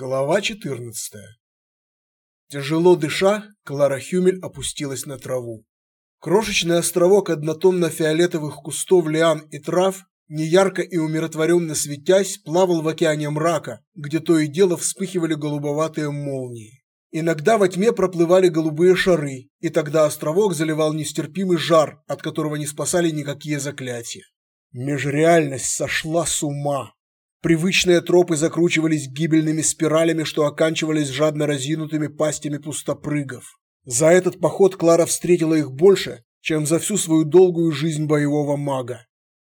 Глава 14. Тяжело дыша, Клара Хюмель опустилась на траву. Крошечный островок однотонно-фиолетовых кустов лиан и трав, неярко и умиротворенно светясь, плавал в океане мрака, где то и дело вспыхивали голубоватые молнии. Иногда во тьме проплывали голубые шары, и тогда островок заливал нестерпимый жар, от которого не спасали никакие заклятия. Межреальность сошла с ума. Привычные тропы закручивались гибельными спиралями, что оканчивались жадно разинутыми пастями пустопрыгов. За этот поход Клара встретила их больше, чем за всю свою долгую жизнь боевого мага.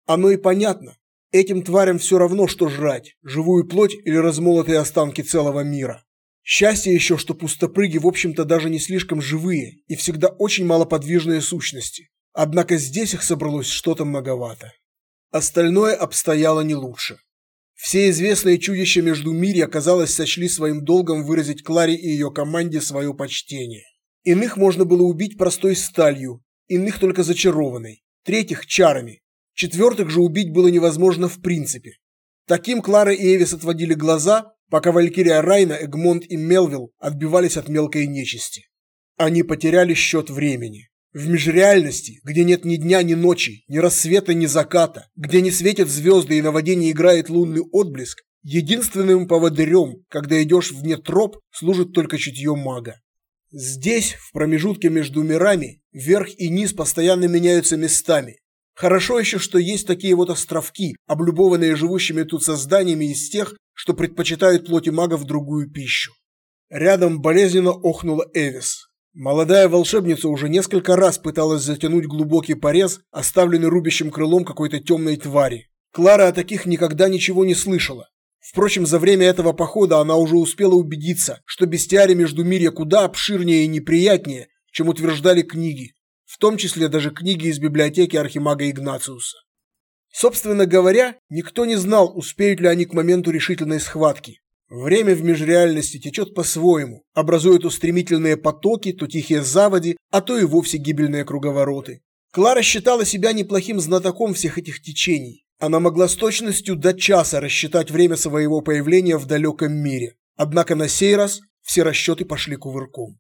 Оно и понятно. Этим тварям все равно, что жрать – живую плоть или размолотые останки целого мира. Счастье еще, что пустопрыги, в общем-то, даже не слишком живые и всегда очень малоподвижные сущности. Однако здесь их собралось что-то многовато. Остальное обстояло не лучше. Все известные чудища между мире, казалось, сочли своим долгом выразить Кларе и ее команде свое почтение. Иных можно было убить простой сталью, иных только зачарованной, третьих – чарами, четвертых же убить было невозможно в принципе. Таким Клара и Эвис отводили глаза, пока Валькирия Райна, Эгмонт и Мелвилл отбивались от мелкой нечисти. Они потеряли счет времени. В межреальности, где нет ни дня, ни ночи, ни рассвета, ни заката, где не светят звезды и на воде не играет лунный отблеск, единственным поводырем, когда идешь вне троп, служит только чутье мага. Здесь, в промежутке между мирами, верх и низ постоянно меняются местами. Хорошо еще, что есть такие вот островки, облюбованные живущими тут созданиями из тех, что предпочитают плоти магов другую пищу. Рядом болезненно охнула Эвис. Молодая волшебница уже несколько раз пыталась затянуть глубокий порез, оставленный рубящим крылом какой-то темной твари. Клара о таких никогда ничего не слышала. Впрочем, за время этого похода она уже успела убедиться, что бестиарий Междумирья куда обширнее и неприятнее, чем утверждали книги, в том числе даже книги из библиотеки архимага Игнациуса. Собственно говоря, никто не знал, успеют ли они к моменту решительной схватки. Время в межреальности течет по-своему, образуя то стремительные потоки, то тихие заводи, а то и вовсе гибельные круговороты. Клара считала себя неплохим знатоком всех этих течений. Она могла с точностью до часа рассчитать время своего появления в далеком мире. Однако на сей раз все расчеты пошли кувырком.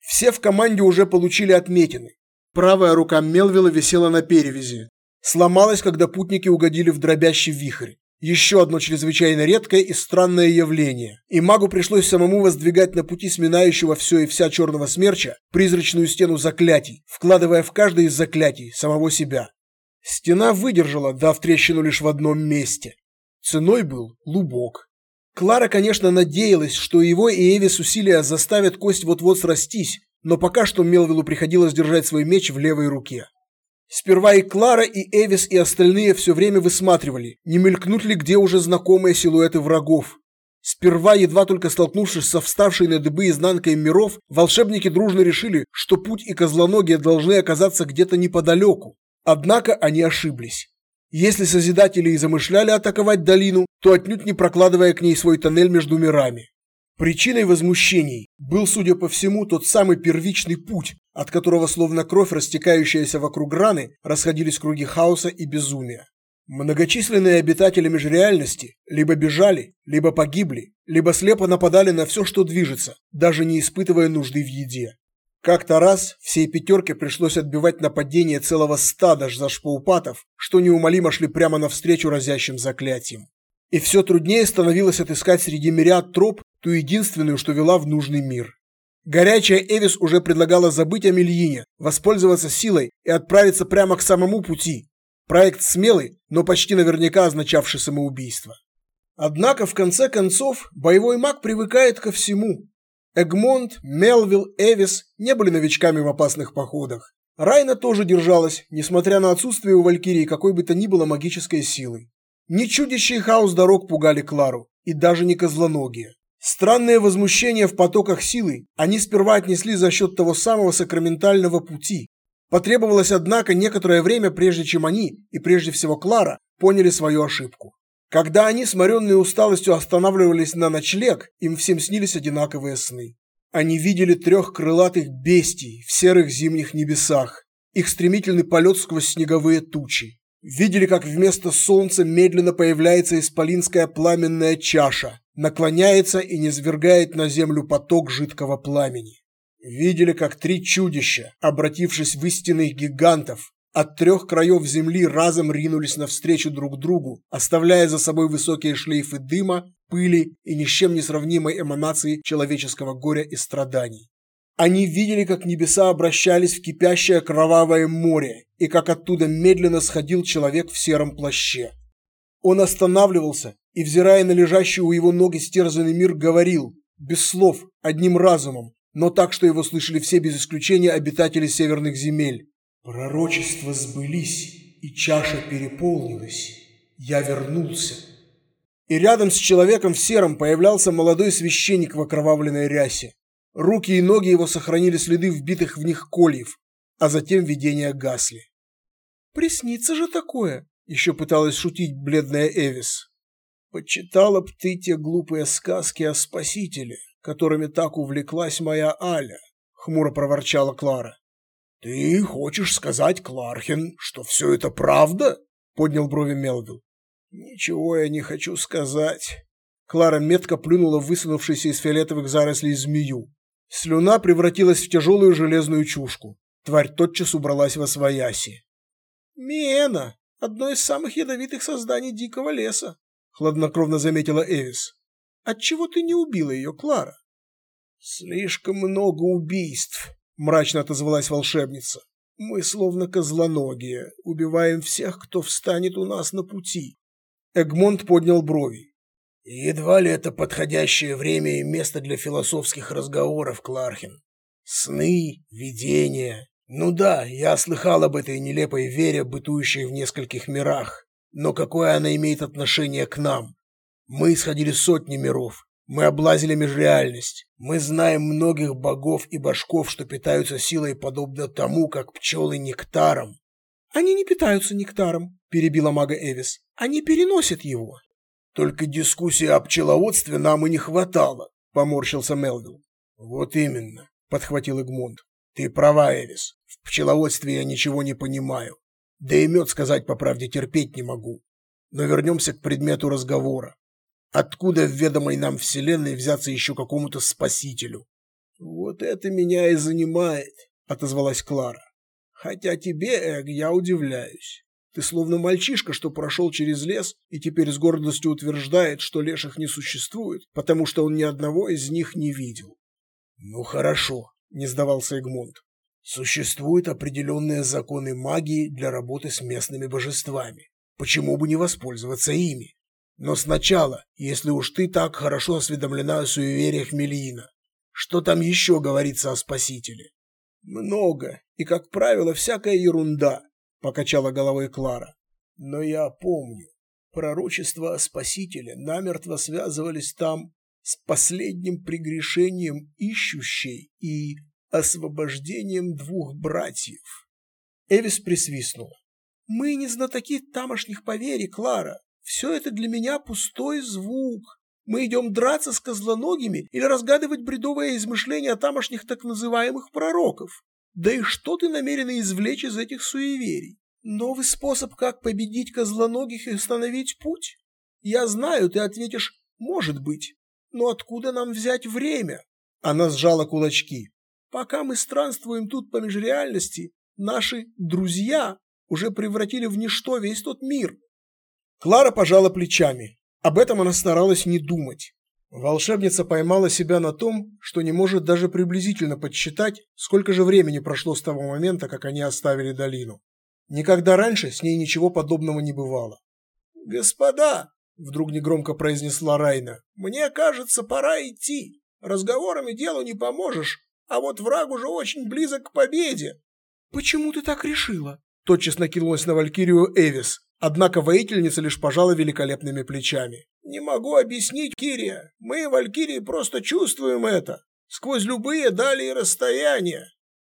Все в команде уже получили отметины. Правая рука Мелвилла висела на перевязи. Сломалась, когда путники угодили в дробящий вихрь. Еще одно чрезвычайно редкое и странное явление. И магу пришлось самому воздвигать на пути сминающего все и вся черного смерча призрачную стену заклятий, вкладывая в каждое из заклятий самого себя. Стена выдержала, дав трещину лишь в одном месте. Ценой был лубок. Клара, конечно, надеялась, что его и Эвис усилия заставят кость вот-вот срастись, но пока что Мелвилу приходилось держать свой меч в левой руке. Сперва и Клара, и Эвис, и остальные все время высматривали, не мелькнут ли где уже знакомые силуэты врагов. Сперва, едва только столкнувшись со вставшей на дыбы изнанкой миров, волшебники дружно решили, что путь и козлоногие должны оказаться где-то неподалеку. Однако они ошиблись. Если Созидатели и замышляли атаковать долину, то отнюдь не прокладывая к ней свой тоннель между мирами. Причиной возмущений был, судя по всему, тот самый первичный путь, от которого словно кровь, растекающаяся вокруг раны, расходились круги хаоса и безумия. Многочисленные обитатели межреальности либо бежали, либо погибли, либо слепо нападали на все, что движется, даже не испытывая нужды в еде. Как-то раз всей пятерке пришлось отбивать нападение целого стада жзашпаупатов, что неумолимо шли прямо навстречу разящим заклятиям. И все труднее становилось отыскать среди мириад троп ту единственную, что вела в нужный мир. Горячая Эвис уже предлагала забыть о Мельине, воспользоваться силой и отправиться прямо к самому пути. Проект смелый, но почти наверняка означавший самоубийство. Однако, в конце концов, боевой маг привыкает ко всему. Эгмонт, Мелвилл, Эвис не были новичками в опасных походах. Райна тоже держалась, несмотря на отсутствие у Валькирии какой бы то ни было магической силы. Не чудища и хаос дорог пугали Клару, и даже не козлоногие. Странное возмущение в потоках силы они сперва отнесли за счет того самого сакраментального пути. Потребовалось, однако, некоторое время, прежде чем они, и прежде всего Клара, поняли свою ошибку. Когда они, сморенные усталостью, останавливались на ночлег, им всем снились одинаковые сны. Они видели трех крылатых бестий в серых зимних небесах, их стремительный полет сквозь снеговые тучи, Видели, как вместо солнца медленно появляется исполинская пламенная чаша, наклоняется и низвергает на землю поток жидкого пламени. Видели, как три чудища, обратившись в истинных гигантов, от трех краев земли разом ринулись навстречу друг другу, оставляя за собой высокие шлейфы дыма, пыли и ни с чем не сравнимой эманации человеческого горя и страданий. Они видели, как небеса обращались в кипящее кровавое море и как оттуда медленно сходил человек в сером плаще. Он останавливался и, взирая на лежащий у его ног истерзанный мир, говорил, без слов, одним разумом, но так, что его слышали все без исключения обитатели северных земель. «Пророчества сбылись, и чаша переполнилась. Я вернулся». И рядом с человеком в сером появлялся молодой священник в окровавленной рясе. Руки и ноги его сохранили следы вбитых в них кольев, а затем видения гасли. «Приснится же такое!» – еще пыталась шутить бледная Эвис. «Почитала б ты те глупые сказки о спасителе, которыми так увлеклась моя Аля», – хмуро проворчала Клара. «Ты хочешь сказать, Клархин, что все это правда?» – поднял брови Мелвилл. «Ничего я не хочу сказать». Клара метко плюнула в высунувшуюся из фиолетовых зарослей змею. Слюна превратилась в тяжелую железную чушку. Тварь тотчас убралась во свояси. «Миэна — одно из самых ядовитых созданий дикого леса», — хладнокровно заметила Эвис. «Отчего ты не убила ее, Клара?» «Слишком много убийств», — мрачно отозвалась волшебница. «Мы словно козлоногие, убиваем всех, кто встанет у нас на пути». Эгмонт поднял брови. Едва ли это подходящее время и место для философских разговоров, Клархин. Сны, видения. Ну да, я слыхал об этой нелепой вере, бытующей в нескольких мирах. Но какое она имеет отношение к нам? Мы исходили сотни миров. Мы облазили межреальность. Мы знаем многих богов и башков, что питаются силой подобно тому, как пчелы нектаром. Они не питаются нектаром, перебила мага Эвис. Они переносят его. Только дискуссии о пчеловодстве нам и не хватало, поморщился Мелвилл. Вот именно, подхватил Игмунд. Ты права, Элис. В пчеловодстве я ничего не понимаю. Да и мед, сказать по правде, терпеть не могу. Но вернемся к предмету разговора. Откуда в ведомой нам вселенной взяться еще какому-то спасителю? Вот это меня и занимает, отозвалась Клара. Хотя тебе, Эг, я удивляюсь. Ты словно мальчишка, что прошел через лес и теперь с гордостью утверждает, что леших не существует, потому что он ни одного из них не видел. Ну хорошо, не сдавался Эгмонт. Существуют определенные законы магии для работы с местными божествами. Почему бы не воспользоваться ими? Но сначала, если уж ты так хорошо осведомлена о суевериях Мелиина, что там еще говорится о Спасителе? Много, и, как правило, всякая ерунда, покачала головой Клара. Но я помню, пророчества о Спасителе намертво связывались там с последним прегрешением ищущей и освобождением двух братьев. Эвис присвистнула. Мы не знатоки тамошних поверий, Клара. Все это для меня пустой звук. Мы идем драться с козлоногими или разгадывать бредовое измышления тамошних так называемых пророков. Да и что ты намерена извлечь из этих суеверий? Новый способ, как победить козлоногих и установить путь? Я знаю, ты ответишь «может быть». Но откуда нам взять время? Она сжала кулачки. Пока мы странствуем тут по межреальности, наши друзья уже превратили в ничто весь тот мир. Клара пожала плечами. Об этом она старалась не думать. Волшебница поймала себя на том, что не может даже приблизительно подсчитать, сколько же времени прошло с того момента, как они оставили долину. Никогда раньше с ней ничего подобного не бывало. «Господа!» – вдруг негромко произнесла Райна. «Мне кажется, пора идти. Разговорами делу не поможешь, а вот враг уже очень близок к победе». «Почему ты так решила?» – тотчас накинулась на Валькирию Эвис, однако воительница лишь пожала великолепными плечами. Не могу объяснить, Кирия. Мы, валькирии, просто чувствуем это. Сквозь любые дали и расстояния.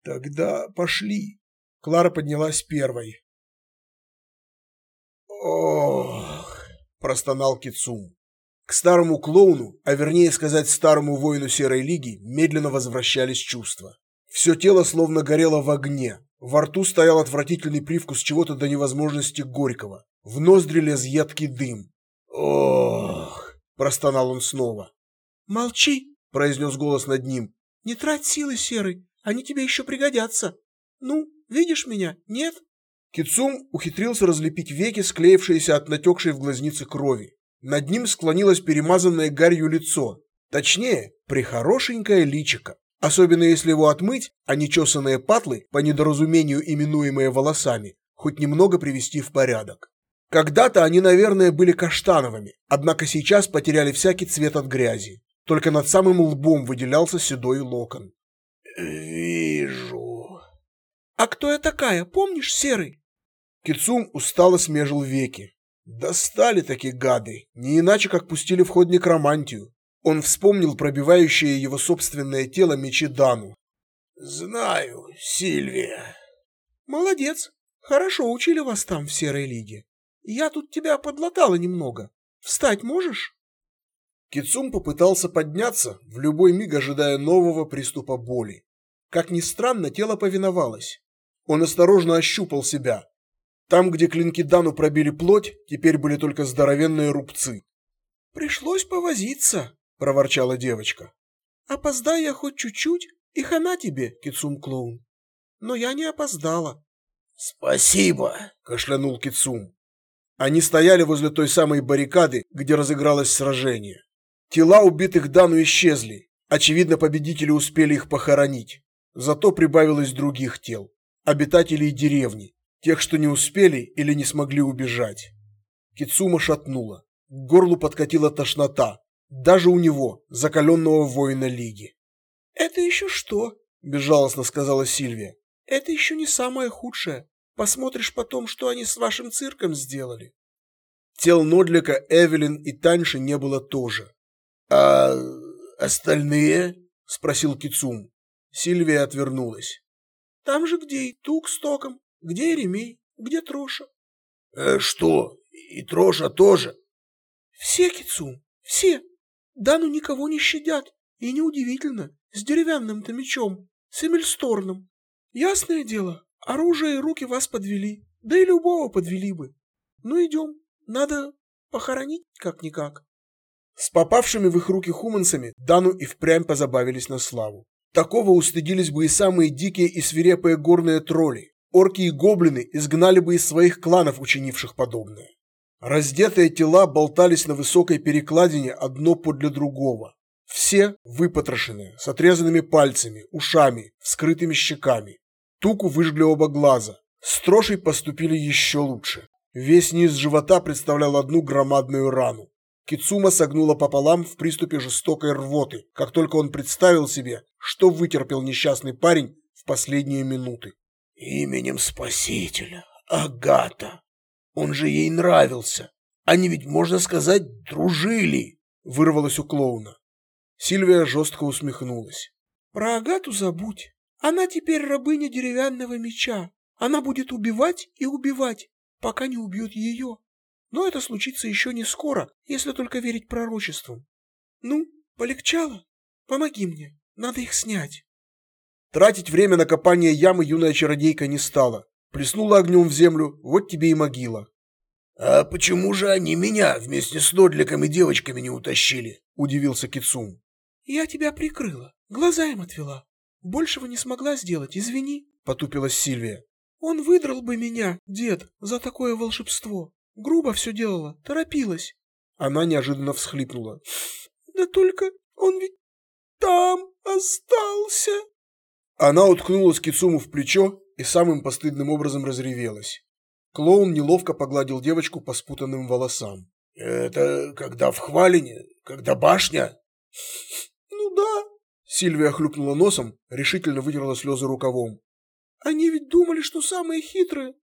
Тогда пошли. Клара поднялась первой. Ох, простонал Кицум. К старому клоуну, а вернее сказать старому воину Серой Лиги, медленно возвращались чувства. Все тело словно горело в огне. Во рту стоял отвратительный привкус чего-то до невозможности горького. В ноздри лез едкий дым. Ох! простонал он снова. Молчи, произнес голос над ним. Не трать силы, Серый, они тебе еще пригодятся. Ну, видишь меня? Нет? Кицум ухитрился разлепить веки, склеившиеся от натекшей в глазнице крови. Над ним склонилось перемазанное гарью лицо, точнее, прихорошенькое личико. Особенно если его отмыть, а нечесанные патлы, по недоразумению именуемые волосами, хоть немного привести в порядок. Когда-то они, наверное, были каштановыми, однако сейчас потеряли всякий цвет от грязи. Только над самым лбом выделялся седой локон. «Вижу». «А кто я такая, помнишь, Серый?» Кицум устало смежил веки. Достали такие гады, не иначе как пустили в ход некромантию. Он вспомнил пробивающее его собственное тело мечи Дану. «Знаю, Сильвия». «Молодец. Хорошо учили вас там, в Серой Лиге. Я тут тебя подлатала немного. Встать можешь?» Кицум попытался подняться, в любой миг ожидая нового приступа боли. Как ни странно, тело повиновалось. Он осторожно ощупал себя. Там, где клинки Дану пробили плоть, теперь были только здоровенные рубцы. «Пришлось повозиться», — проворчала девочка. «Опоздай я хоть чуть-чуть, и хана тебе, Кицум-клоун». Но я не опоздала. «Спасибо», — кашлянул Кицум. Они стояли возле той самой баррикады, где разыгралось сражение. Тела убитых Дану исчезли. Очевидно, победители успели их похоронить. Зато прибавилось других тел. Обитателей деревни. Тех, что не успели или не смогли убежать. Кицума шатнула. К горлу подкатила тошнота. Даже у него, закаленного воина Лиги. «Это еще что?» – безжалостно сказала Сильвия. «Это еще не самое худшее. Посмотришь потом, что они с вашим цирком сделали». Тел Нодлика, Эвелин и Таньши не было тоже. «А остальные?» – спросил Кицум. Сильвия отвернулась. «Там же, где и Тук с Током, где Еремей, где Троша». «Э, «Что, и Троша тоже?» «Все, Кицум, все. Дану никого не щадят. И неудивительно, с деревянным-то мечом, с Эмильсторном. Ясное дело, оружие и руки вас подвели, да и любого подвели бы. Ну идем, надо похоронить как-никак». С попавшими в их руки хуманцами Дану и впрямь позабавились на славу. Такого устыдились бы и самые дикие и свирепые горные тролли. Орки и гоблины изгнали бы из своих кланов, учинивших подобное. Раздетые тела болтались на высокой перекладине одно подле другого. Все выпотрошенные, с отрезанными пальцами, ушами, скрытыми щеками. Туку выжгли оба глаза. С трошей поступили еще лучше. Весь низ живота представлял одну громадную рану. Кицума согнула пополам в приступе жестокой рвоты, как только он представил себе, что вытерпел несчастный парень в последние минуты. «Именем Спасителя, Агата! Он же ей нравился! Они ведь, можно сказать, дружили!» вырвалось у клоуна. Сильвия жестко усмехнулась. «Про Агату забудь. Она теперь рабыня деревянного меча. Она будет убивать и убивать, пока не убьет ее. Но это случится еще не скоро, если только верить пророчествам. Ну, полегчало? Помоги мне, надо их снять. Тратить время на копание ямы юная чародейка не стала. Плеснула огнем в землю, вот тебе и могила. «А почему же они меня вместе с Нодликом и девочками не утащили?» – удивился Кицум. «Я тебя прикрыла, глаза им отвела. Большего не смогла сделать, извини», – потупилась Сильвия. «Он выдрал бы меня, дед, за такое волшебство. Грубо все делала, торопилась. Она неожиданно всхлипнула. Да только он ведь там остался. Она уткнулась Кицуму в плечо и самым постыдным образом разревелась. Клоун неловко погладил девочку по спутанным волосам. «Это когда в Хвалине? Когда башня?» «Ну да». Сильвия хлюпнула носом, решительно вытерла слезы рукавом. «Они ведь думали, что самые хитрые.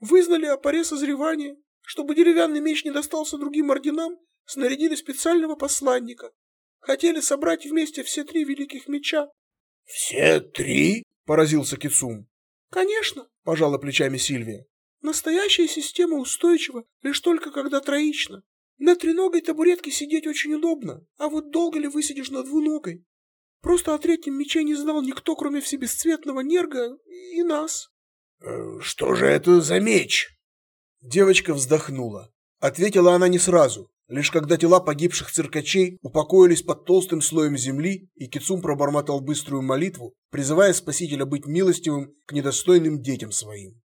Вызнали о паре созревания, чтобы деревянный меч не достался другим орденам, снарядили специального посланника. Хотели собрать вместе все три великих меча. — Все три? — поразился Кицум. — Конечно, — пожала плечами Сильвия. Настоящая система устойчива лишь только когда троична. На треногой табуретке сидеть очень удобно, а вот долго ли высидишь на двуногой? Просто о третьем мече не знал никто, кроме всебесцветного Нерга и нас. «Э, — Что же это за меч? Девочка вздохнула. Ответила она не сразу, Лишь когда тела погибших циркачей упокоились под толстым слоем земли, и Кицум пробормотал быструю молитву, призывая Спасителя быть милостивым к недостойным детям своим.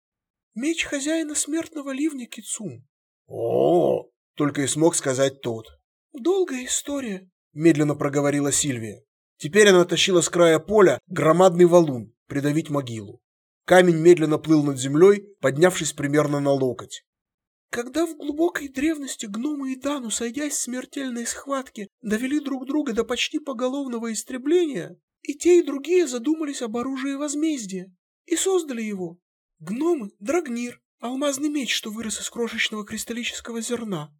«Меч хозяина смертного ливня, Кицум». О, -о, -о только и смог сказать тот. «Долгая история», — медленно проговорила Сильвия. Теперь она тащила с края поля громадный валун, придавить могилу. Камень медленно плыл над землей, поднявшись примерно на локоть. Когда в глубокой древности гномы и Дану, сойдясь в смертельной схватке, довели друг друга до почти поголовного истребления, и те, и другие задумались об оружии возмездия и создали его. Гномы — Драгнир, алмазный меч, что вырос из крошечного кристаллического зерна,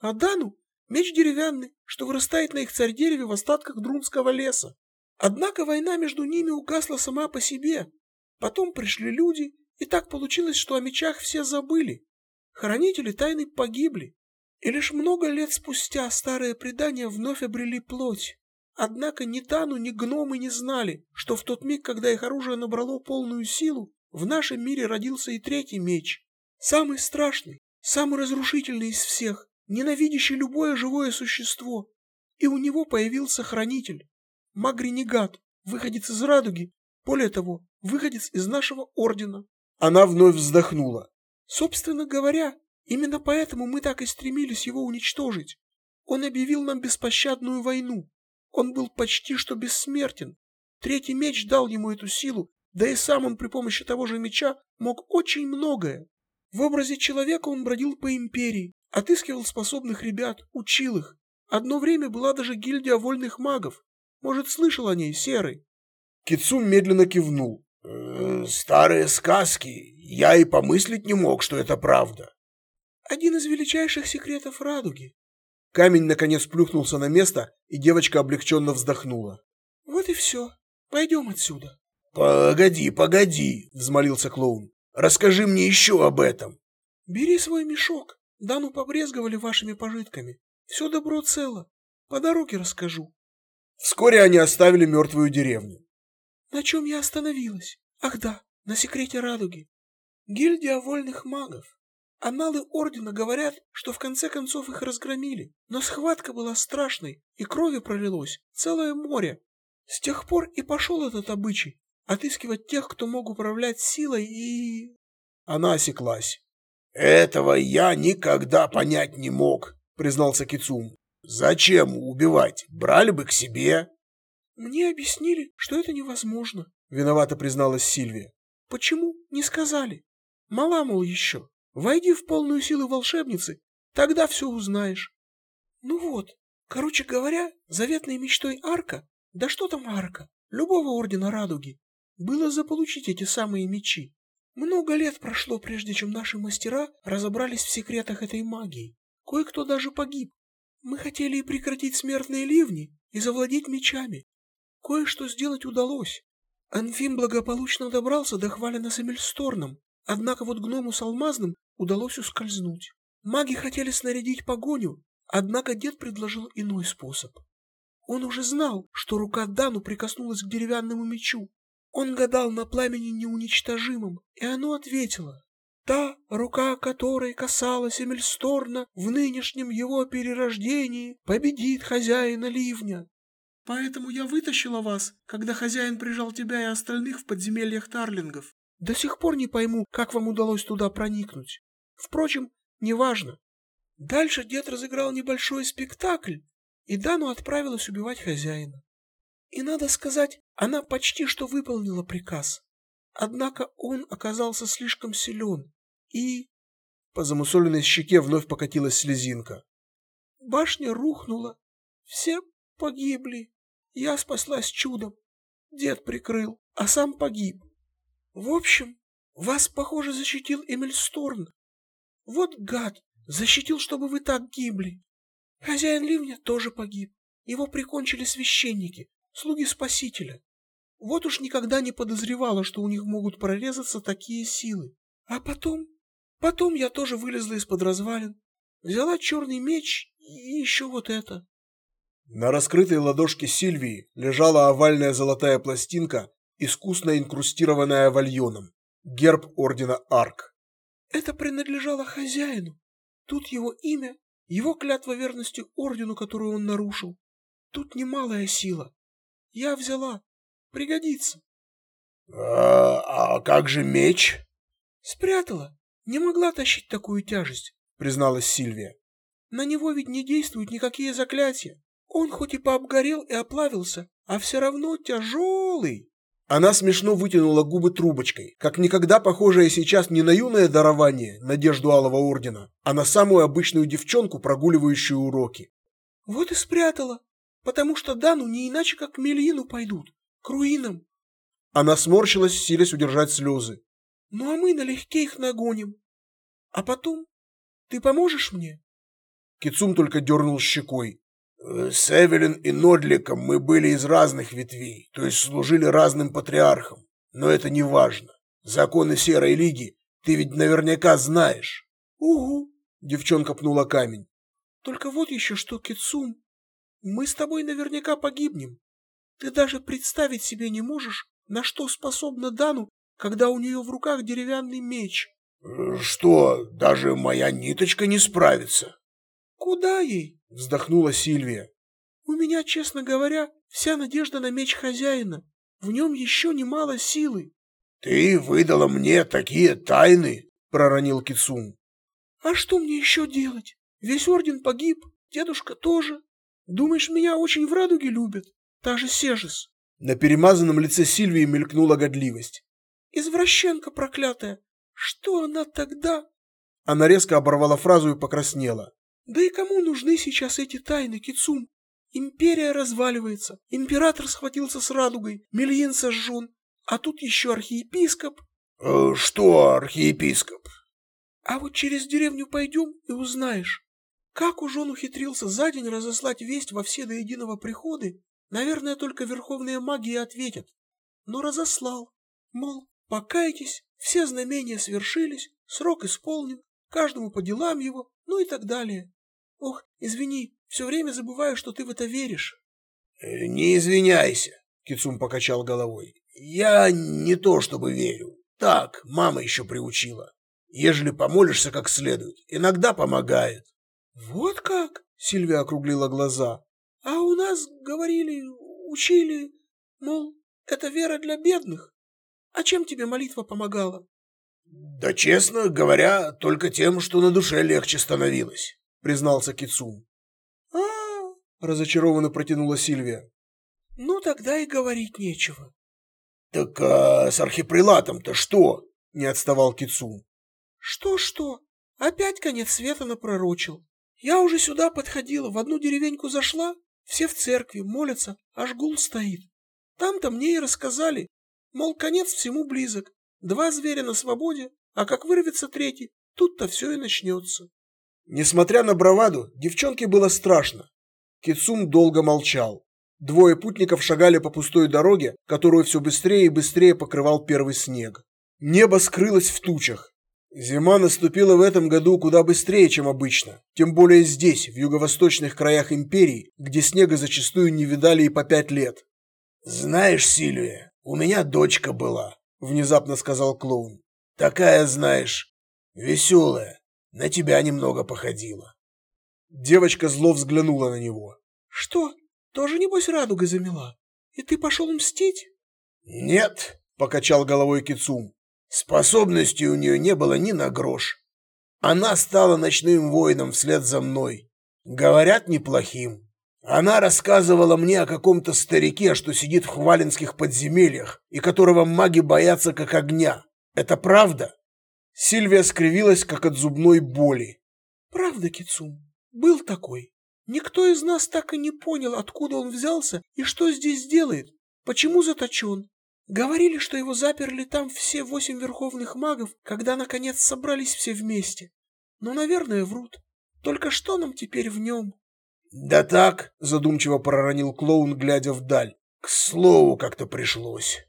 а Дану — меч деревянный, что вырастает на их царь-дереве в остатках Друнского леса. Однако война между ними угасла сама по себе. Потом пришли люди, и так получилось, что о мечах все забыли. Хранители тайны погибли, и лишь много лет спустя старые предания вновь обрели плоть. Однако ни Тану, ни гномы не знали, что в тот миг, когда их оружие набрало полную силу, в нашем мире родился и третий меч. Самый страшный, самый разрушительный из всех, ненавидящий любое живое существо. И у него появился хранитель. Магринигат, выходец из радуги, более того, выходец из нашего ордена. Она вновь вздохнула. Собственно говоря, именно поэтому мы так и стремились его уничтожить. Он объявил нам беспощадную войну. Он был почти что бессмертен. Третий меч дал ему эту силу, да и сам он при помощи того же меча мог очень многое. В образе человека он бродил по империи, отыскивал способных ребят, учил их. Одно время была даже гильдия вольных магов. Может, слышал о ней, Серый? Кицун медленно кивнул. «Э, «Старые сказки, я и помыслить не мог, что это правда. Один из величайших секретов радуги. Камень наконец плюхнулся на место, и девочка облегченно вздохнула. Вот и все. Пойдем отсюда. Погоди, погоди, взмолился клоун. Расскажи мне еще об этом. Бери свой мешок. Дану побрезговали вашими пожитками. Все добро цело. По дороге расскажу. Вскоре они оставили мертвую деревню. На чем я остановилась? Ах да, на секрете радуги. Гильдия вольных магов. Аналы Ордена говорят, что в конце концов их разгромили, но схватка была страшной, и крови пролилось целое море. С тех пор и пошел этот обычай — отыскивать тех, кто мог управлять силой и... Она осеклась. «Этого я никогда понять не мог», — признался Кицум. «Зачем убивать? Брали бы к себе». «Мне объяснили, что это невозможно», — виновато призналась Сильвия. «Почему? Не сказали. Мала, мол, еще. Войди в полную силу волшебницы, тогда все узнаешь. Ну вот, короче говоря, заветной мечтой Арка, да что там Арка, любого ордена Радуги, было заполучить эти самые мечи. Много лет прошло, прежде чем наши мастера разобрались в секретах этой магии. Кое-кто даже погиб. Мы хотели и прекратить смертные ливни, и завладеть мечами. Кое-что сделать удалось. Анфим благополучно добрался до хвалина с Эмильсторном, Однако вот гному с алмазным удалось ускользнуть. Маги хотели снарядить погоню, однако дед предложил иной способ. Он уже знал, что рука Дану прикоснулась к деревянному мечу. Он гадал на пламени неуничтожимом, и оно ответило. Та, рука которой касалась Эмильсторна в нынешнем его перерождении, победит хозяина ливня. Поэтому я вытащила вас, когда хозяин прижал тебя и остальных в подземельях Тарлингов. До сих пор не пойму, как вам удалось туда проникнуть. Впрочем, неважно. Дальше дед разыграл небольшой спектакль, и Дану отправилась убивать хозяина. И надо сказать, она почти что выполнила приказ. Однако он оказался слишком силен, и... По замусоленной щеке вновь покатилась слезинка. Башня рухнула, все погибли. Я спаслась чудом. Дед прикрыл, а сам погиб. В общем, вас, похоже, защитил Эмиль Сторн. Вот гад, защитил, чтобы вы так гибли. Хозяин ливня тоже погиб. Его прикончили священники, слуги Спасителя. Вот уж никогда не подозревала, что у них могут прорезаться такие силы. А потом... Потом я тоже вылезла из-под развалин, взяла черный меч и еще вот это. На раскрытой ладошке Сильвии лежала овальная золотая пластинка искусно инкрустированная вальоном, герб ордена Арк. Это принадлежало хозяину. Тут его имя, Его клятва верности ордену, которую он нарушил. Тут немалая сила. Я взяла. Пригодится. А, а как же меч? Спрятала. Не могла тащить такую тяжесть, призналась Сильвия. На него ведь не действуют никакие заклятия. Он хоть и пообгорел и оплавился, а все равно тяжелый. Она смешно вытянула губы трубочкой, как никогда похожая сейчас не на юное дарование, надежду Алого Ордена, а на самую обычную девчонку, прогуливающую уроки. Вот и спрятала, потому что Дану не иначе как к Мельину пойдут, к руинам. Она сморщилась, силясь удержать слезы. Ну а мы налегке их нагоним. А потом ты поможешь мне? Кицум только дернул щекой. Э, с Эвелин и Нодликом мы были из разных ветвей, то есть служили разным патриархам. Но это не важно. Законы Серой Лиги ты ведь наверняка знаешь. Угу, девчонка пнула камень. Только вот еще что, Кицум. Мы с тобой наверняка погибнем. Ты даже представить себе не можешь, на что способна Дану, когда у нее в руках деревянный меч. Что, даже моя ниточка не справится? Куда ей? Вздохнула Сильвия. У меня, честно говоря, вся надежда на меч хозяина. В нем еще немало силы. Ты выдала мне такие тайны, проронил Кицун. А что мне еще делать? Весь орден погиб, дедушка тоже. Думаешь, меня очень в радуге любят? Та же Сежис. На перемазанном лице Сильвии мелькнула годливость. Извращенка проклятая. Что она тогда? Она резко оборвала фразу и покраснела. Да и кому нужны сейчас эти тайны, Кицум? Империя разваливается, император схватился с радугой, Мельин сожжен, а тут еще архиепископ. Э, что архиепископ? А вот через деревню пойдем и узнаешь. Как уж он ухитрился за день разослать весть во все до единого приходы, наверное, только верховные маги ответят. Но разослал. Мол, покайтесь, все знамения свершились, срок исполнен, каждому по делам его, ну и так далее. Ох, извини, все время забываю, что ты в это веришь. Э, не извиняйся, Кицум покачал головой. Я не то чтобы верю. Так, мама еще приучила. Ежели помолишься как следует, иногда помогает. Вот как? Сильвия округлила глаза. А у нас говорили, учили, мол, это вера для бедных. А чем тебе молитва помогала? Да, честно говоря, только тем, что на душе легче становилось признался Кицун. А, разочарованно протянула Сильвия. Ну тогда и говорить нечего. Так а с архипрелатом-то что? не отставал Кицун. Что-что? Опять конец света напророчил. Я уже сюда подходила, в одну деревеньку зашла, все в церкви молятся, аж гул стоит. Там-то мне и рассказали, мол, конец всему близок. Два зверя на свободе, а как вырвется третий, тут-то все и начнется. Несмотря на браваду, девчонке было страшно. Кицум долго молчал. Двое путников шагали по пустой дороге, которую все быстрее и быстрее покрывал первый снег. Небо скрылось в тучах. Зима наступила в этом году куда быстрее, чем обычно, тем более здесь, в юго-восточных краях империи, где снега зачастую не видали и по пять лет. «Знаешь, Сильвия, у меня дочка была», — внезапно сказал клоун. «Такая, знаешь, веселая, на тебя немного походила. Девочка зло взглянула на него. Что? Тоже небось радугой замела? И ты пошел мстить? Нет, покачал головой Кицум. Способностей у нее не было ни на грош. Она стала ночным воином вслед за мной. Говорят, неплохим. Она рассказывала мне о каком-то старике, что сидит в хваленских подземельях и которого маги боятся как огня. Это правда? Сильвия скривилась, как от зубной боли. Правда, Кицум, был такой. Никто из нас так и не понял, откуда он взялся и что здесь делает, почему заточен. Говорили, что его заперли там все восемь верховных магов, когда наконец собрались все вместе. Но, наверное, врут. Только что нам теперь в нем? Да так, задумчиво проронил клоун, глядя вдаль. К слову, как-то пришлось.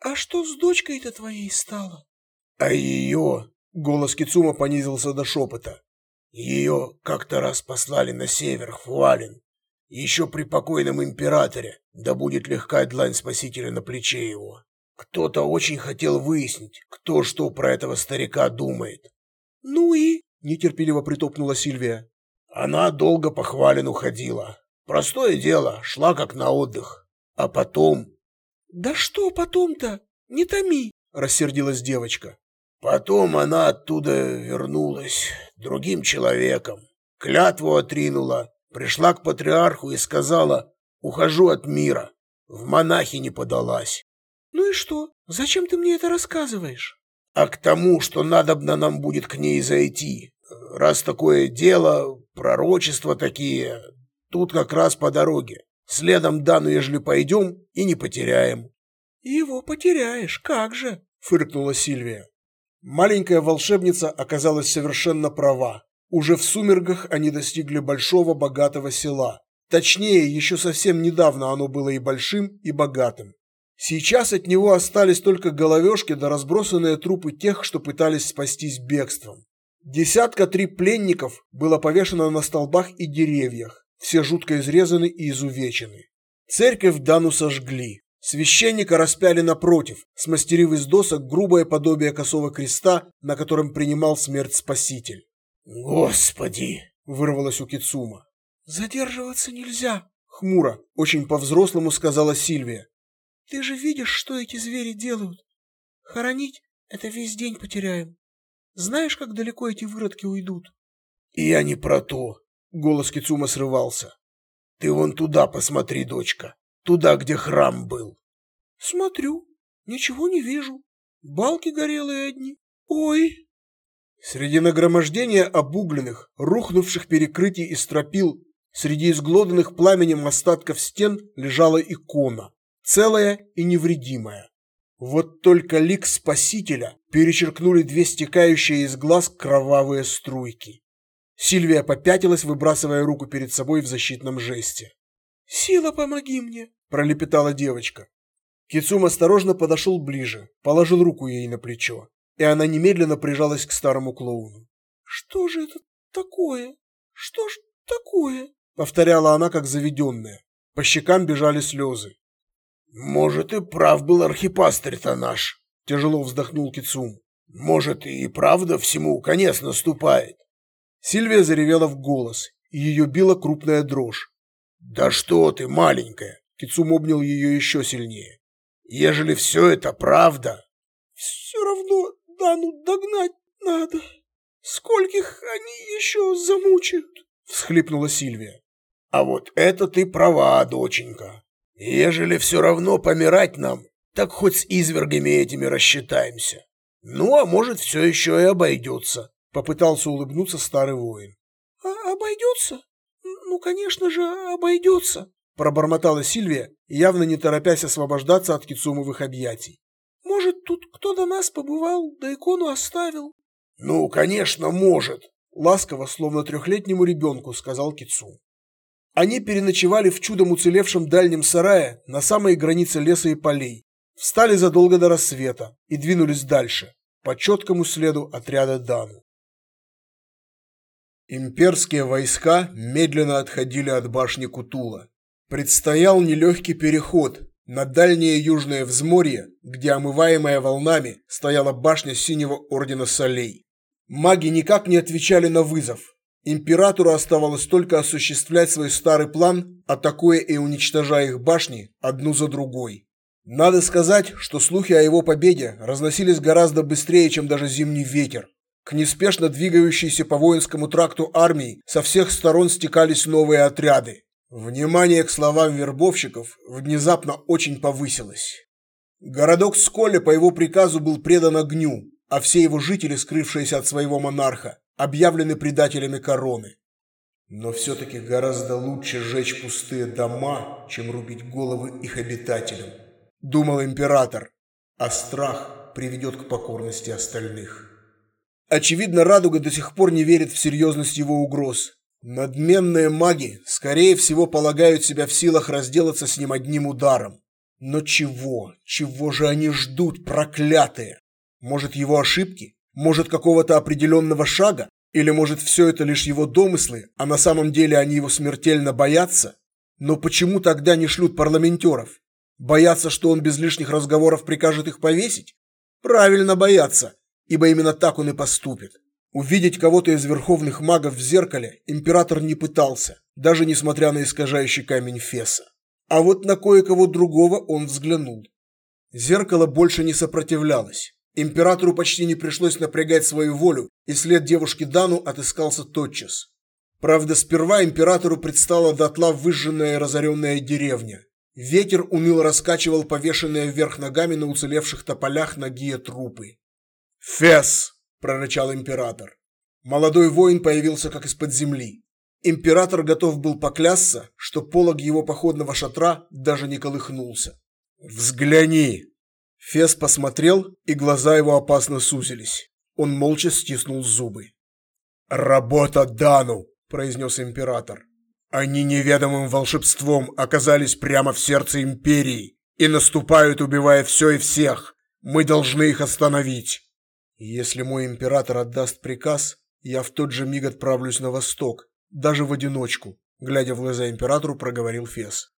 А что с дочкой-то твоей стало? А ее... Голос Кицума понизился до шепота. Ее как-то раз послали на север, в Хуалин. Еще при покойном императоре, да будет легкая длань спасителя на плече его. Кто-то очень хотел выяснить, кто что про этого старика думает. «Ну и?» – нетерпеливо притопнула Сильвия. Она долго похвален ходила. Простое дело, шла как на отдых. А потом... Да что потом-то? Не томи, рассердилась девочка. Потом она оттуда вернулась другим человеком. Клятву отринула, пришла к патриарху и сказала, ухожу от мира. В монахи не подалась. Ну и что? Зачем ты мне это рассказываешь? А к тому, что надобно нам будет к ней зайти. Раз такое дело, пророчества такие, тут как раз по дороге. Следом Дану, ежели пойдем, и не потеряем. Его потеряешь, как же? Фыркнула Сильвия. Маленькая волшебница оказалась совершенно права. Уже в сумерках они достигли большого богатого села. Точнее, еще совсем недавно оно было и большим, и богатым. Сейчас от него остались только головешки да разбросанные трупы тех, что пытались спастись бегством. Десятка три пленников было повешено на столбах и деревьях, все жутко изрезаны и изувечены. Церковь Дану сожгли. Священника распяли напротив, смастерив из досок грубое подобие косого креста, на котором принимал смерть Спаситель. «Господи!» – вырвалось у Кицума. «Задерживаться нельзя!» – хмуро, очень по-взрослому сказала Сильвия. «Ты же видишь, что эти звери делают? Хоронить – это весь день потеряем. Знаешь, как далеко эти выродки уйдут?» «Я не про то!» – голос Кицума срывался. «Ты вон туда посмотри, дочка, туда, где храм был». «Смотрю, ничего не вижу. Балки горелые одни. Ой!» Среди нагромождения обугленных, рухнувших перекрытий и стропил, среди изглоданных пламенем остатков стен лежала икона, целая и невредимая. Вот только лик Спасителя перечеркнули две стекающие из глаз кровавые струйки. Сильвия попятилась, выбрасывая руку перед собой в защитном жесте. «Сила, помоги мне!» – пролепетала девочка. Кицум осторожно подошел ближе, положил руку ей на плечо и она немедленно прижалась к старому клоуну. «Что же это такое? Что ж такое?» Повторяла она, как заведенная. По щекам бежали слезы. «Может, и прав был архипастырь-то наш», — тяжело вздохнул Кицум. «Может, и правда всему конец наступает». Сильвия заревела в голос, и ее била крупная дрожь. «Да что ты, маленькая!» Кицум обнял ее еще сильнее. «Ежели все это правда...» «Все равно Дану догнать надо. Скольких они еще замучают?» — всхлипнула Сильвия. «А вот это ты права, доченька. Ежели все равно помирать нам, так хоть с извергами этими рассчитаемся. Ну, а может, все еще и обойдется», — попытался улыбнуться старый воин. А «Обойдется? Ну, конечно же, обойдется», — пробормотала Сильвия, явно не торопясь освобождаться от кицумовых объятий. Может, тут кто до нас побывал, да икону оставил? Ну, конечно, может, ласково, словно трехлетнему ребенку, сказал Кицу. Они переночевали в чудом уцелевшем дальнем сарае на самой границе леса и полей, встали задолго до рассвета и двинулись дальше, по четкому следу отряда Дану. Имперские войска медленно отходили от башни Кутула. Предстоял нелегкий переход, на дальнее южное взморье, где омываемая волнами стояла башня Синего Ордена Солей. Маги никак не отвечали на вызов. Императору оставалось только осуществлять свой старый план, атакуя и уничтожая их башни одну за другой. Надо сказать, что слухи о его победе разносились гораздо быстрее, чем даже зимний ветер. К неспешно двигающейся по воинскому тракту армии со всех сторон стекались новые отряды. Внимание к словам вербовщиков внезапно очень повысилось. Городок Сколе по его приказу был предан огню, а все его жители, скрывшиеся от своего монарха, объявлены предателями короны. Но все-таки гораздо лучше сжечь пустые дома, чем рубить головы их обитателям, думал император, а страх приведет к покорности остальных. Очевидно, Радуга до сих пор не верит в серьезность его угроз Надменные маги, скорее всего, полагают себя в силах разделаться с ним одним ударом. Но чего? Чего же они ждут, проклятые? Может, его ошибки? Может, какого-то определенного шага? Или, может, все это лишь его домыслы, а на самом деле они его смертельно боятся? Но почему тогда не шлют парламентеров? Боятся, что он без лишних разговоров прикажет их повесить? Правильно боятся, ибо именно так он и поступит. Увидеть кого-то из верховных магов в зеркале император не пытался, даже несмотря на искажающий камень Феса. А вот на кое-кого другого он взглянул. Зеркало больше не сопротивлялось. Императору почти не пришлось напрягать свою волю, и след девушки Дану отыскался тотчас. Правда, сперва императору предстала дотла выжженная и разоренная деревня. Ветер уныло раскачивал повешенные вверх ногами на уцелевших тополях ноги трупы. «Фес!» – прорычал император. Молодой воин появился как из-под земли. Император готов был поклясться, что полог его походного шатра даже не колыхнулся. «Взгляни!» Фес посмотрел, и глаза его опасно сузились. Он молча стиснул зубы. «Работа Дану!» – произнес император. «Они неведомым волшебством оказались прямо в сердце империи и наступают, убивая все и всех. Мы должны их остановить!» «Если мой император отдаст приказ, я в тот же миг отправлюсь на восток, даже в одиночку», глядя в глаза императору, проговорил Фес.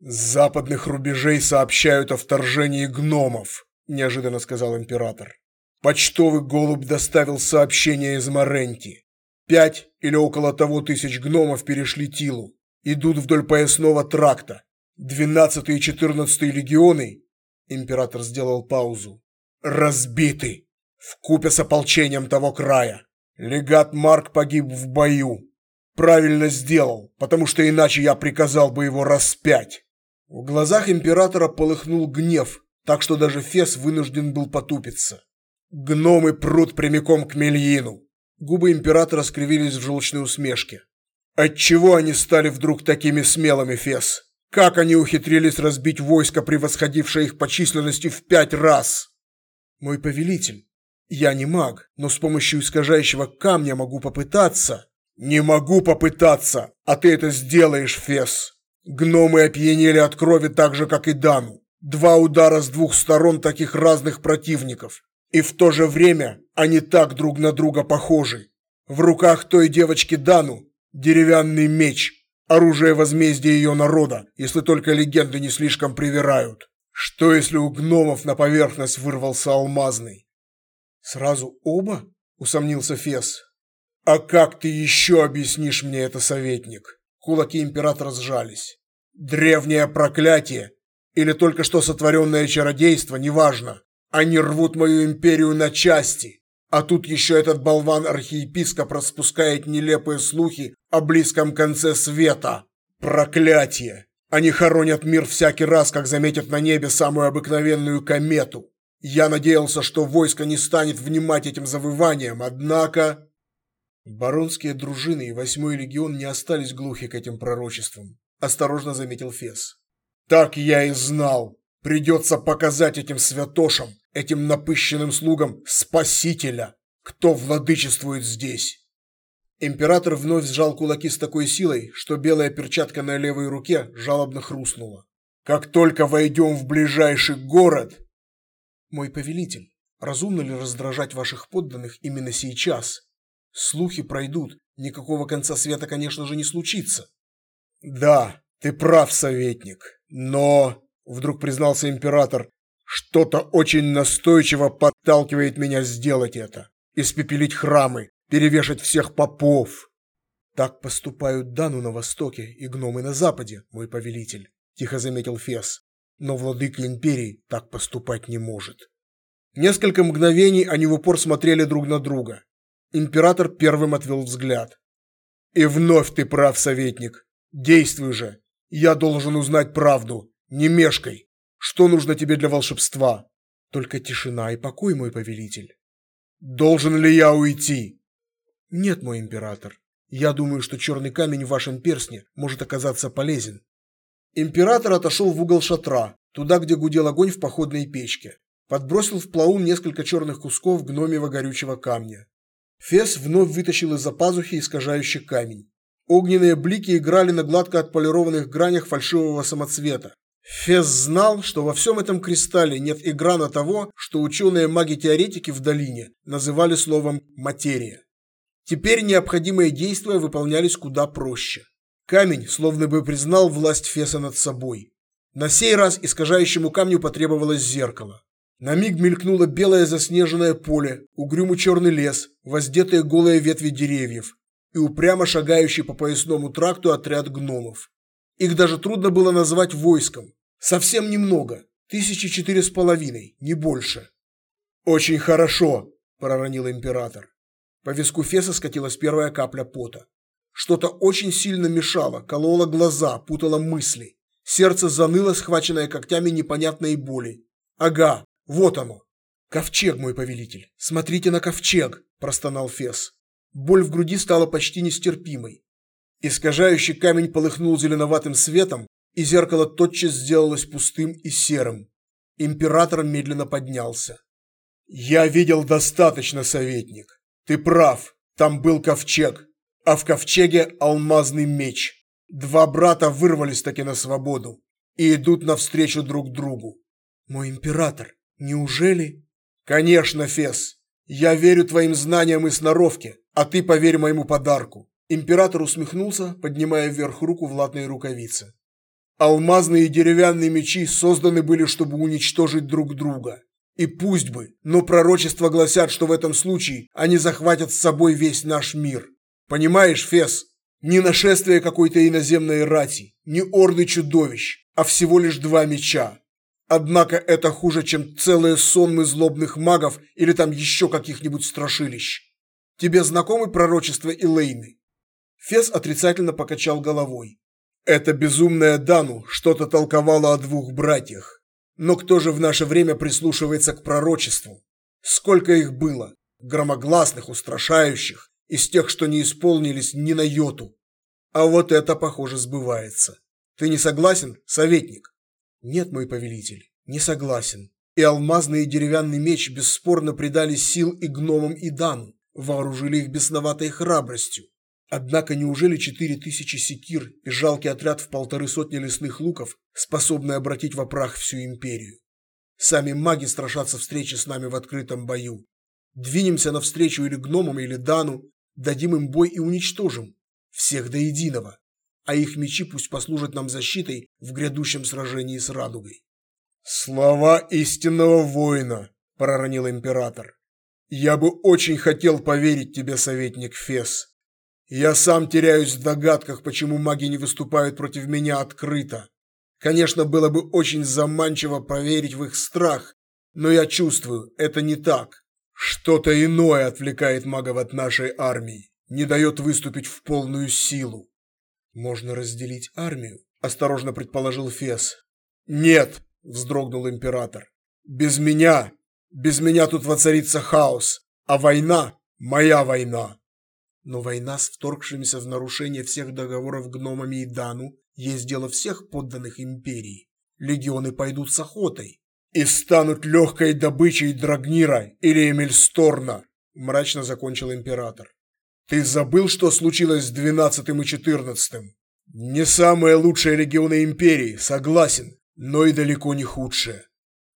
«С западных рубежей сообщают о вторжении гномов», неожиданно сказал император. «Почтовый голубь доставил сообщение из Моренти. Пять или около того тысяч гномов перешли Тилу, идут вдоль поясного тракта. Двенадцатый и четырнадцатый легионы, император сделал паузу, разбиты в купе с ополчением того края. Легат Марк погиб в бою. Правильно сделал, потому что иначе я приказал бы его распять. В глазах императора полыхнул гнев, так что даже Фес вынужден был потупиться. Гномы прут прямиком к Мельину. Губы императора скривились в желчной усмешке. Отчего они стали вдруг такими смелыми, Фес? Как они ухитрились разбить войско, превосходившее их по численности в пять раз? Мой повелитель, я не маг, но с помощью искажающего камня могу попытаться. Не могу попытаться, а ты это сделаешь, Фес. Гномы опьянели от крови так же, как и Дану. Два удара с двух сторон таких разных противников. И в то же время они так друг на друга похожи. В руках той девочки Дану деревянный меч, оружие возмездия ее народа, если только легенды не слишком привирают. Что если у гномов на поверхность вырвался алмазный? Сразу оба? Усомнился Фес. А как ты еще объяснишь мне это, советник? Кулаки императора сжались. Древнее проклятие или только что сотворенное чародейство, неважно. Они рвут мою империю на части. А тут еще этот болван-архиепископ распускает нелепые слухи о близком конце света. Проклятие! Они хоронят мир всякий раз, как заметят на небе самую обыкновенную комету. Я надеялся, что войско не станет внимать этим завываниям, однако... Баронские дружины и восьмой легион не остались глухи к этим пророчествам, осторожно заметил Фес. Так я и знал. Придется показать этим святошам, этим напыщенным слугам спасителя, кто владычествует здесь. Император вновь сжал кулаки с такой силой, что белая перчатка на левой руке жалобно хрустнула. Как только войдем в ближайший город, мой повелитель, разумно ли раздражать ваших подданных именно сейчас? Слухи пройдут, никакого конца света, конечно же, не случится. Да, ты прав, советник, но, вдруг признался император, что-то очень настойчиво подталкивает меня сделать это. Испепелить храмы, перевешать всех попов. Так поступают Дану на востоке и гномы на западе, мой повелитель, тихо заметил Фес. Но владыка империи так поступать не может. Несколько мгновений они в упор смотрели друг на друга. Император первым отвел взгляд. И вновь ты прав, советник. Действуй же. Я должен узнать правду. Не мешкай. Что нужно тебе для волшебства? Только тишина и покой, мой повелитель. Должен ли я уйти? Нет, мой император. Я думаю, что черный камень в вашем перстне может оказаться полезен. Император отошел в угол шатра, туда, где гудел огонь в походной печке. Подбросил в плаун несколько черных кусков гномьего горючего камня. Фес вновь вытащил из-за пазухи искажающий камень. Огненные блики играли на гладко отполированных гранях фальшивого самоцвета. Фес знал, что во всем этом кристалле нет игра на того, что ученые маги-теоретики в долине называли словом «материя». Теперь необходимые действия выполнялись куда проще. Камень словно бы признал власть Феса над собой. На сей раз искажающему камню потребовалось зеркало. На миг мелькнуло белое заснеженное поле, угрюмый черный лес, воздетые голые ветви деревьев и упрямо шагающий по поясному тракту отряд гномов. Их даже трудно было назвать войском. Совсем немного, тысячи четыре с половиной, не больше. «Очень хорошо», – проронил император. По виску Феса скатилась первая капля пота. Что-то очень сильно мешало, кололо глаза, путало мысли. Сердце заныло, схваченное когтями непонятной боли. Ага, вот оно. Ковчег, мой повелитель. Смотрите на ковчег, простонал Фес. Боль в груди стала почти нестерпимой. Искажающий камень полыхнул зеленоватым светом, и зеркало тотчас сделалось пустым и серым. Император медленно поднялся. «Я видел достаточно, советник. Ты прав, там был ковчег, а в ковчеге алмазный меч. Два брата вырвались таки на свободу и идут навстречу друг другу. Мой император, неужели? Конечно, Фес. Я верю твоим знаниям и сноровке, а ты поверь моему подарку. Император усмехнулся, поднимая вверх руку в латной рукавице. Алмазные и деревянные мечи созданы были, чтобы уничтожить друг друга. И пусть бы, но пророчества гласят, что в этом случае они захватят с собой весь наш мир. Понимаешь, Фес? Не нашествие какой-то иноземной рати, не орды чудовищ, а всего лишь два меча. Однако это хуже, чем целые сонмы злобных магов или там еще каких-нибудь страшилищ. Тебе знакомы пророчества Элейны? Фес отрицательно покачал головой. Это безумная Дану что-то толковала о двух братьях. Но кто же в наше время прислушивается к пророчеству? Сколько их было? Громогласных, устрашающих, из тех, что не исполнились ни на йоту. А вот это, похоже, сбывается. Ты не согласен, советник? Нет, мой повелитель, не согласен. И алмазный и деревянный меч бесспорно придали сил и гномам и Дану, вооружили их бесноватой храбростью. Однако неужели четыре тысячи секир и жалкий отряд в полторы сотни лесных луков способны обратить в прах всю империю? Сами маги страшатся встречи с нами в открытом бою. Двинемся навстречу или гномам, или Дану, дадим им бой и уничтожим. Всех до единого. А их мечи пусть послужат нам защитой в грядущем сражении с радугой. «Слова истинного воина», – проронил император. «Я бы очень хотел поверить тебе, советник Фес, я сам теряюсь в догадках, почему маги не выступают против меня открыто. Конечно, было бы очень заманчиво поверить в их страх, но я чувствую, это не так. Что-то иное отвлекает магов от нашей армии, не дает выступить в полную силу. Можно разделить армию, осторожно предположил Фес. Нет, вздрогнул император. Без меня, без меня тут воцарится хаос, а война моя война. Но война с вторгшимися в нарушение всех договоров гномами и Дану есть дело всех подданных империи. Легионы пойдут с охотой. «И станут легкой добычей Драгнира или Эмильсторна», – мрачно закончил император. «Ты забыл, что случилось с двенадцатым и четырнадцатым? Не самые лучшие легионы империи, согласен, но и далеко не худшие.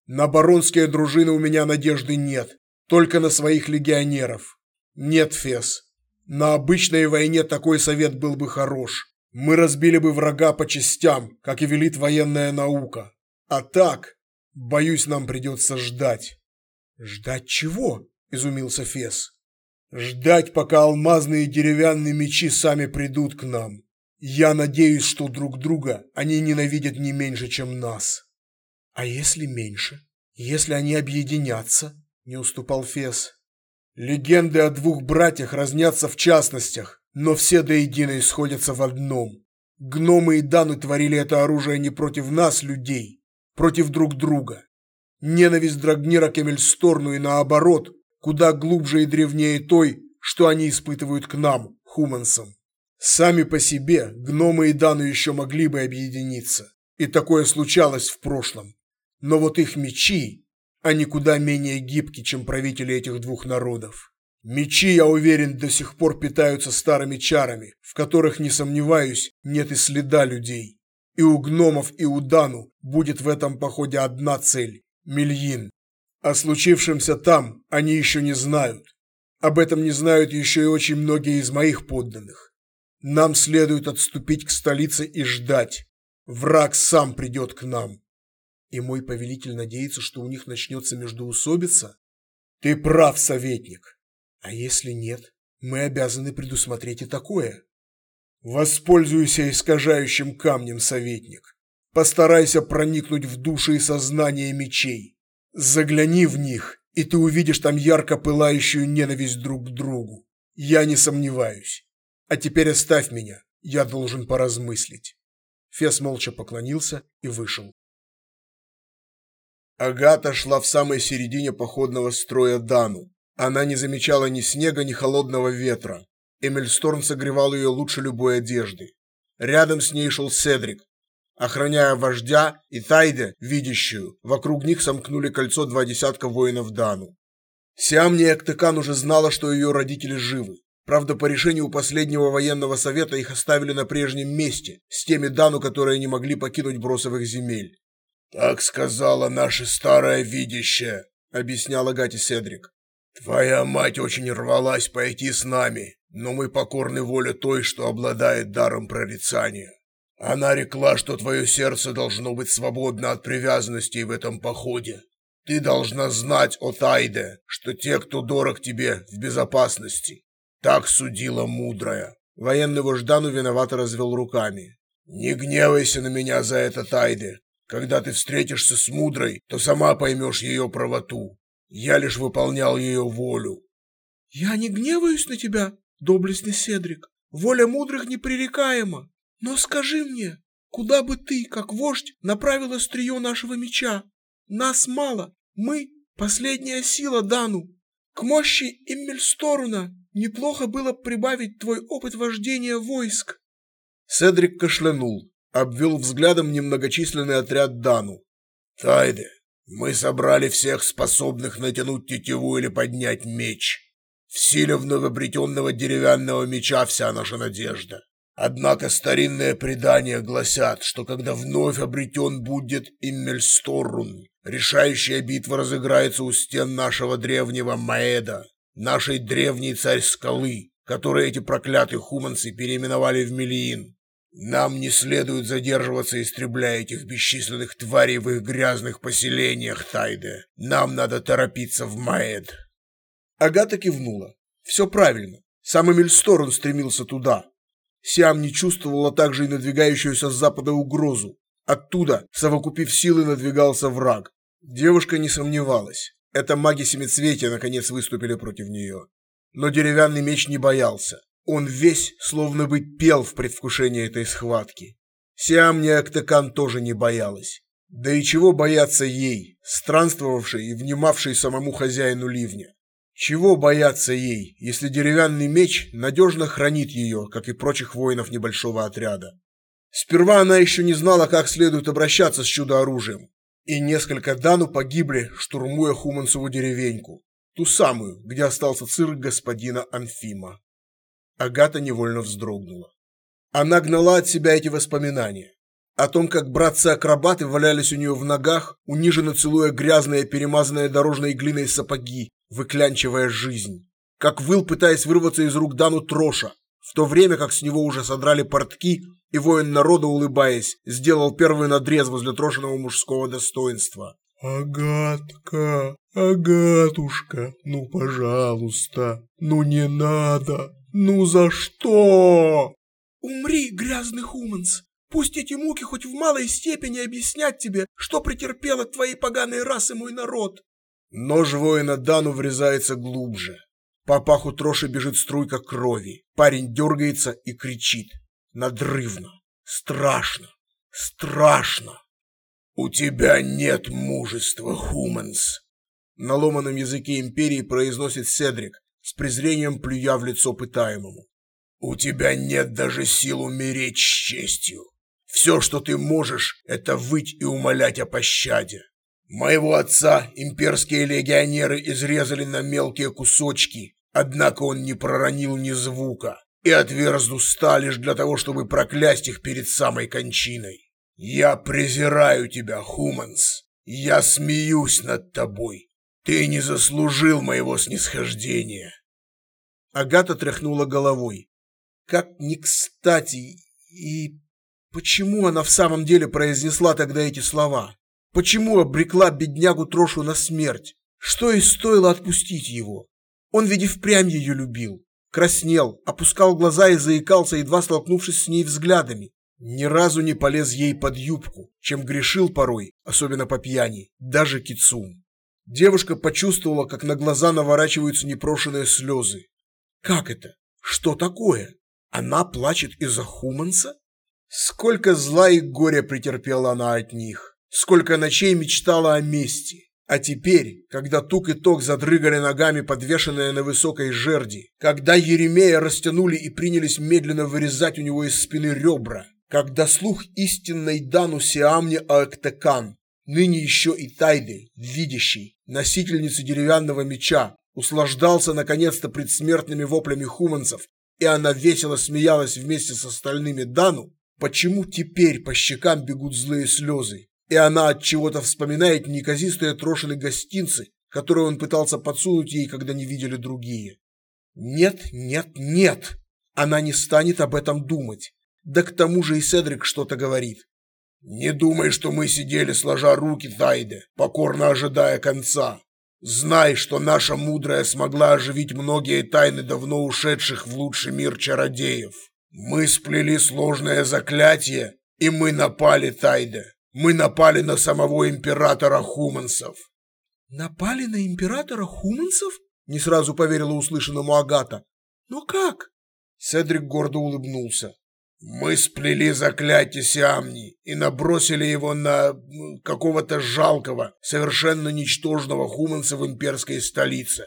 На баронские дружины у меня надежды нет, только на своих легионеров. Нет, Фес, на обычной войне такой совет был бы хорош. Мы разбили бы врага по частям, как и велит военная наука. А так, боюсь, нам придется ждать. Ждать чего? изумился Фес. Ждать, пока алмазные деревянные мечи сами придут к нам. Я надеюсь, что друг друга они ненавидят не меньше, чем нас. А если меньше? Если они объединятся? Не уступал Фес. Легенды о двух братьях разнятся в частностях, но все до единой сходятся в одном. Гномы и Даны творили это оружие не против нас, людей, против друг друга. Ненависть Драгнира к Эмельсторну и наоборот, куда глубже и древнее той, что они испытывают к нам, хумансам. Сами по себе гномы и Дану еще могли бы объединиться, и такое случалось в прошлом. Но вот их мечи они куда менее гибки, чем правители этих двух народов. Мечи, я уверен, до сих пор питаются старыми чарами, в которых, не сомневаюсь, нет и следа людей. И у гномов, и у Дану будет в этом походе одна цель – Мельин. О случившемся там они еще не знают. Об этом не знают еще и очень многие из моих подданных. Нам следует отступить к столице и ждать. Враг сам придет к нам. И мой повелитель надеется, что у них начнется междоусобица? Ты прав, советник. А если нет, мы обязаны предусмотреть и такое. Воспользуйся искажающим камнем, советник. Постарайся проникнуть в души и сознание мечей. Загляни в них, и ты увидишь там ярко пылающую ненависть друг к другу. Я не сомневаюсь. А теперь оставь меня, я должен поразмыслить. Фес молча поклонился и вышел. Агата шла в самой середине походного строя Дану. Она не замечала ни снега, ни холодного ветра. Эмиль Сторн согревал ее лучше любой одежды. Рядом с ней шел Седрик. Охраняя вождя и Тайде, видящую, вокруг них сомкнули кольцо два десятка воинов Дану. Сиамни Эктекан уже знала, что ее родители живы. Правда, по решению последнего военного совета их оставили на прежнем месте, с теми Дану, которые не могли покинуть бросовых земель. «Так сказала наша старая видящая», — объяснял Агате Седрик. «Твоя мать очень рвалась пойти с нами, но мы покорны воле той, что обладает даром прорицания. Она рекла, что твое сердце должно быть свободно от привязанностей в этом походе. Ты должна знать, о Тайде, что те, кто дорог тебе, в безопасности. Так судила мудрая». Военный вождану виновато развел руками. «Не гневайся на меня за это, Тайде. Когда ты встретишься с мудрой, то сама поймешь ее правоту. Я лишь выполнял ее волю. Я не гневаюсь на тебя, доблестный Седрик. Воля мудрых непререкаема. Но скажи мне, куда бы ты, как вождь, направил острие нашего меча? Нас мало, мы — последняя сила Дану. К мощи Иммельсторуна неплохо было прибавить твой опыт вождения войск. Седрик кашлянул обвел взглядом немногочисленный отряд Дану. «Тайде, мы собрали всех способных натянуть тетиву или поднять меч. В силе вновь обретенного деревянного меча вся наша надежда. Однако старинные предания гласят, что когда вновь обретен будет Иммельсторрун, решающая битва разыграется у стен нашего древнего Маэда, нашей древней царь скалы, которую эти проклятые хуманцы переименовали в Мелиин. Нам не следует задерживаться, истребляя этих бесчисленных тварей в их грязных поселениях, Тайде. Нам надо торопиться в Маэд. Агата кивнула. Все правильно. Сам Эмиль Сторон стремился туда. Сиам не чувствовала также и надвигающуюся с запада угрозу. Оттуда, совокупив силы, надвигался враг. Девушка не сомневалась. Это маги Семицветия наконец выступили против нее. Но деревянный меч не боялся. Он весь словно бы пел в предвкушении этой схватки. Сиам Неактекан тоже не боялась. Да и чего бояться ей, странствовавшей и внимавшей самому хозяину ливня? Чего бояться ей, если деревянный меч надежно хранит ее, как и прочих воинов небольшого отряда? Сперва она еще не знала, как следует обращаться с чудо-оружием, и несколько Дану погибли, штурмуя Хуманцеву деревеньку, ту самую, где остался цирк господина Анфима. Агата невольно вздрогнула. Она гнала от себя эти воспоминания. О том, как братцы-акробаты валялись у нее в ногах, униженно целуя грязные, перемазанные дорожной глиной сапоги, выклянчивая жизнь. Как выл, пытаясь вырваться из рук Дану Троша, в то время как с него уже содрали портки, и воин народа, улыбаясь, сделал первый надрез возле Трошиного мужского достоинства. «Агатка, Агатушка, ну, пожалуйста, ну не надо!» «Ну за что?» «Умри, грязный Хуманс! Пусть эти муки хоть в малой степени объяснят тебе, что претерпел от твоей поганой расы мой народ!» Нож воина Дану врезается глубже. По паху Троши бежит струйка крови. Парень дергается и кричит. Надрывно. Страшно. Страшно. «У тебя нет мужества, Хуманс!» На ломаном языке Империи произносит Седрик, с презрением плюя в лицо пытаемому. «У тебя нет даже сил умереть с честью. Все, что ты можешь, это выть и умолять о пощаде. Моего отца имперские легионеры изрезали на мелкие кусочки, однако он не проронил ни звука и отверз уста лишь для того, чтобы проклясть их перед самой кончиной. Я презираю тебя, Хуманс. Я смеюсь над тобой. Ты не заслужил моего снисхождения. Агата тряхнула головой. Как не кстати и почему она в самом деле произнесла тогда эти слова? Почему обрекла беднягу Трошу на смерть? Что и стоило отпустить его? Он ведь и впрямь ее любил. Краснел, опускал глаза и заикался, едва столкнувшись с ней взглядами. Ни разу не полез ей под юбку, чем грешил порой, особенно по пьяни, даже кицум. Девушка почувствовала, как на глаза наворачиваются непрошенные слезы. Как это? Что такое? Она плачет из-за Хуманса? Сколько зла и горя претерпела она от них. Сколько ночей мечтала о мести. А теперь, когда тук и ток задрыгали ногами, подвешенные на высокой жерди, когда Еремея растянули и принялись медленно вырезать у него из спины ребра, когда слух истинной Дану Сиамни Аэктекан, ныне еще и Тайды, видящий, носительницы деревянного меча, услаждался наконец-то предсмертными воплями хуманцев, и она весело смеялась вместе с остальными Дану, почему теперь по щекам бегут злые слезы? И она от чего-то вспоминает неказистые трошины гостинцы, которые он пытался подсунуть ей, когда не видели другие. Нет, нет, нет. Она не станет об этом думать. Да к тому же и Седрик что-то говорит. Не думай, что мы сидели сложа руки, Тайде, покорно ожидая конца. Знай, что наша мудрая смогла оживить многие тайны давно ушедших в лучший мир чародеев. Мы сплели сложное заклятие, и мы напали, Тайде. Мы напали на самого императора Хуманцев. Напали на императора Хуманцев? Не сразу поверила услышанному Агата. Но как? Седрик гордо улыбнулся. Мы сплели заклятие Сиамни и набросили его на какого-то жалкого, совершенно ничтожного хуманца в имперской столице.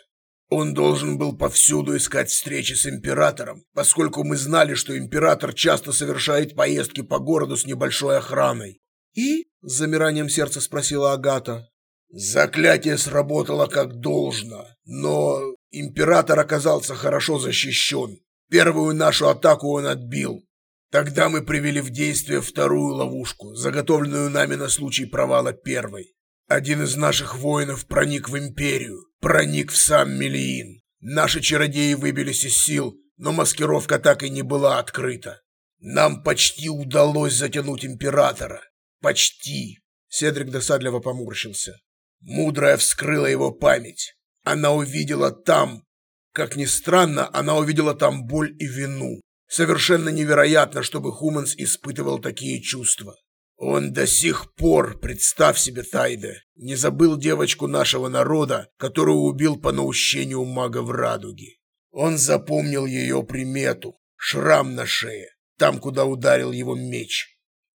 Он должен был повсюду искать встречи с императором, поскольку мы знали, что император часто совершает поездки по городу с небольшой охраной. «И?» – с замиранием сердца спросила Агата. «Заклятие сработало как должно, но император оказался хорошо защищен. Первую нашу атаку он отбил. Тогда мы привели в действие вторую ловушку, заготовленную нами на случай провала первой. Один из наших воинов проник в империю, проник в сам Мелиин. Наши чародеи выбились из сил, но маскировка так и не была открыта. Нам почти удалось затянуть императора. Почти. Седрик досадливо поморщился. Мудрая вскрыла его память. Она увидела там, как ни странно, она увидела там боль и вину. Совершенно невероятно, чтобы Хуманс испытывал такие чувства. Он до сих пор, представь себе, Тайде, не забыл девочку нашего народа, которую убил по наущению мага в радуге. Он запомнил ее примету, шрам на шее, там, куда ударил его меч.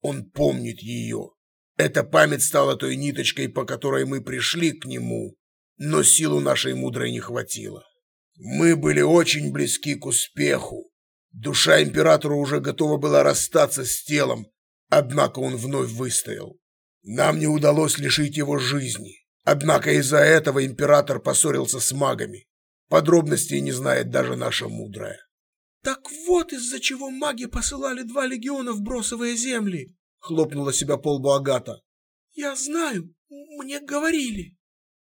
Он помнит ее. Эта память стала той ниточкой, по которой мы пришли к нему, но силу нашей мудрой не хватило. Мы были очень близки к успеху. Душа императора уже готова была расстаться с телом, однако он вновь выстоял. Нам не удалось лишить его жизни. Однако из-за этого император поссорился с магами. Подробностей не знает даже наша мудрая. Так вот из-за чего маги посылали два легиона в бросовые земли, хлопнула себя по лбу Агата. Я знаю, мне говорили.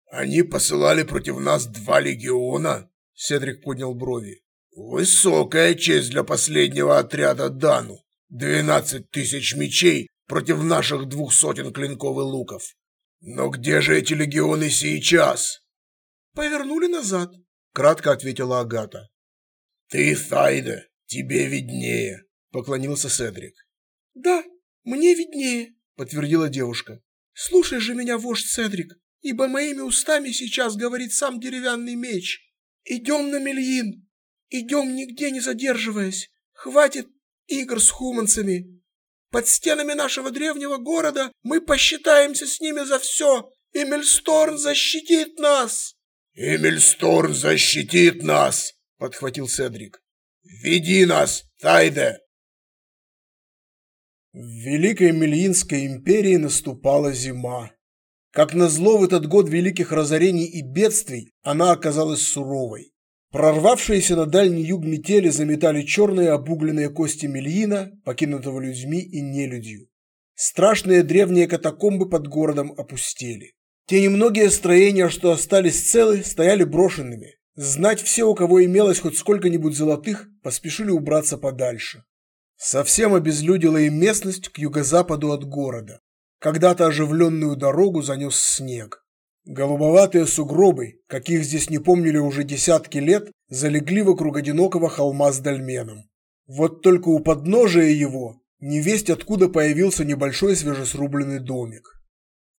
Они посылали против нас два легиона? Седрик поднял брови. Высокая честь для последнего отряда Дану. Двенадцать тысяч мечей против наших двух сотен клинков и луков. Но где же эти легионы сейчас? Повернули назад, кратко ответила Агата. «Ты, Сайда, тебе виднее», — поклонился Седрик. «Да, мне виднее», — подтвердила девушка. «Слушай же меня, вождь Седрик, ибо моими устами сейчас говорит сам деревянный меч. Идем на Мельин, идем нигде не задерживаясь. Хватит игр с хуманцами. Под стенами нашего древнего города мы посчитаемся с ними за все. Эмильсторн защитит нас!» «Эмильсторн защитит нас!» Подхватил Седрик. Веди нас, Тайде. В Великой Мельинской империи наступала зима. Как назло в этот год великих разорений и бедствий, она оказалась суровой. Прорвавшиеся на дальний юг метели заметали черные обугленные кости Мельина, покинутого людьми и нелюдью. Страшные древние катакомбы под городом опустели. Те немногие строения, что остались целы, стояли брошенными, Знать все, у кого имелось хоть сколько-нибудь золотых, поспешили убраться подальше. Совсем обезлюдила и местность к юго-западу от города. Когда-то оживленную дорогу занес снег. Голубоватые сугробы, каких здесь не помнили уже десятки лет, залегли вокруг одинокого холма с дольменом. Вот только у подножия его невесть откуда появился небольшой свежесрубленный домик.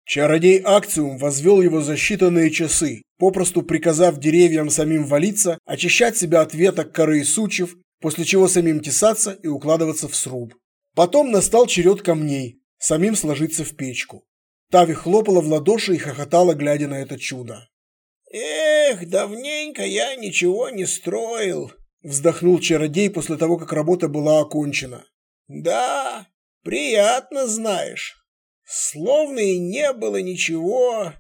Чародей Акциум возвел его за считанные часы, попросту приказав деревьям самим валиться, очищать себя от веток коры и сучьев, после чего самим тесаться и укладываться в сруб. Потом настал черед камней, самим сложиться в печку. Тави хлопала в ладоши и хохотала, глядя на это чудо. «Эх, давненько я ничего не строил», – вздохнул чародей после того, как работа была окончена. «Да, приятно, знаешь. Словно и не было ничего».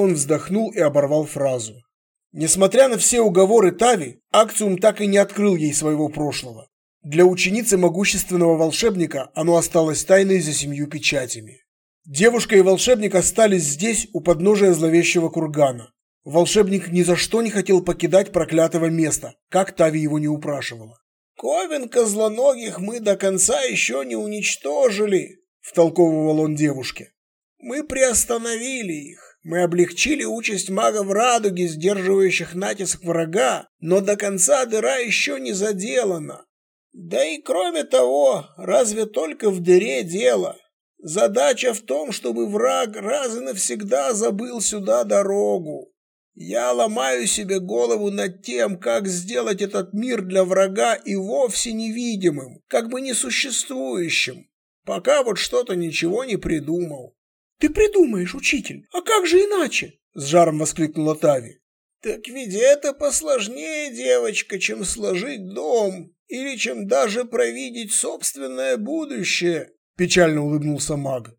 Он вздохнул и оборвал фразу. Несмотря на все уговоры Тави, Акциум так и не открыл ей своего прошлого. Для ученицы могущественного волшебника оно осталось тайной за семью печатями. Девушка и волшебник остались здесь, у подножия зловещего кургана. Волшебник ни за что не хотел покидать проклятого места, как Тави его не упрашивала. «Ковен козлоногих мы до конца еще не уничтожили», – втолковывал он девушке. «Мы приостановили их. Мы облегчили участь магов радуги, сдерживающих натиск врага, но до конца дыра еще не заделана. Да и кроме того, разве только в дыре дело? Задача в том, чтобы враг раз и навсегда забыл сюда дорогу. Я ломаю себе голову над тем, как сделать этот мир для врага и вовсе невидимым, как бы несуществующим, пока вот что-то ничего не придумал. «Ты придумаешь, учитель, а как же иначе?» – с жаром воскликнула Тави. «Так ведь это посложнее, девочка, чем сложить дом или чем даже провидеть собственное будущее», – печально улыбнулся маг.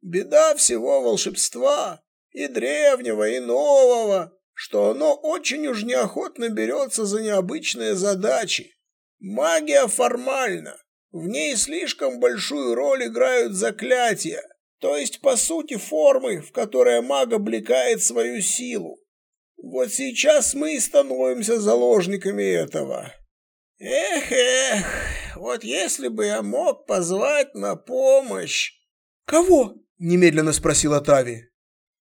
«Беда всего волшебства, и древнего, и нового, что оно очень уж неохотно берется за необычные задачи. Магия формальна, в ней слишком большую роль играют заклятия, то есть, по сути, формы, в которые маг облекает свою силу. Вот сейчас мы и становимся заложниками этого. Эх, эх, вот если бы я мог позвать на помощь... Кого? Немедленно спросила Тави.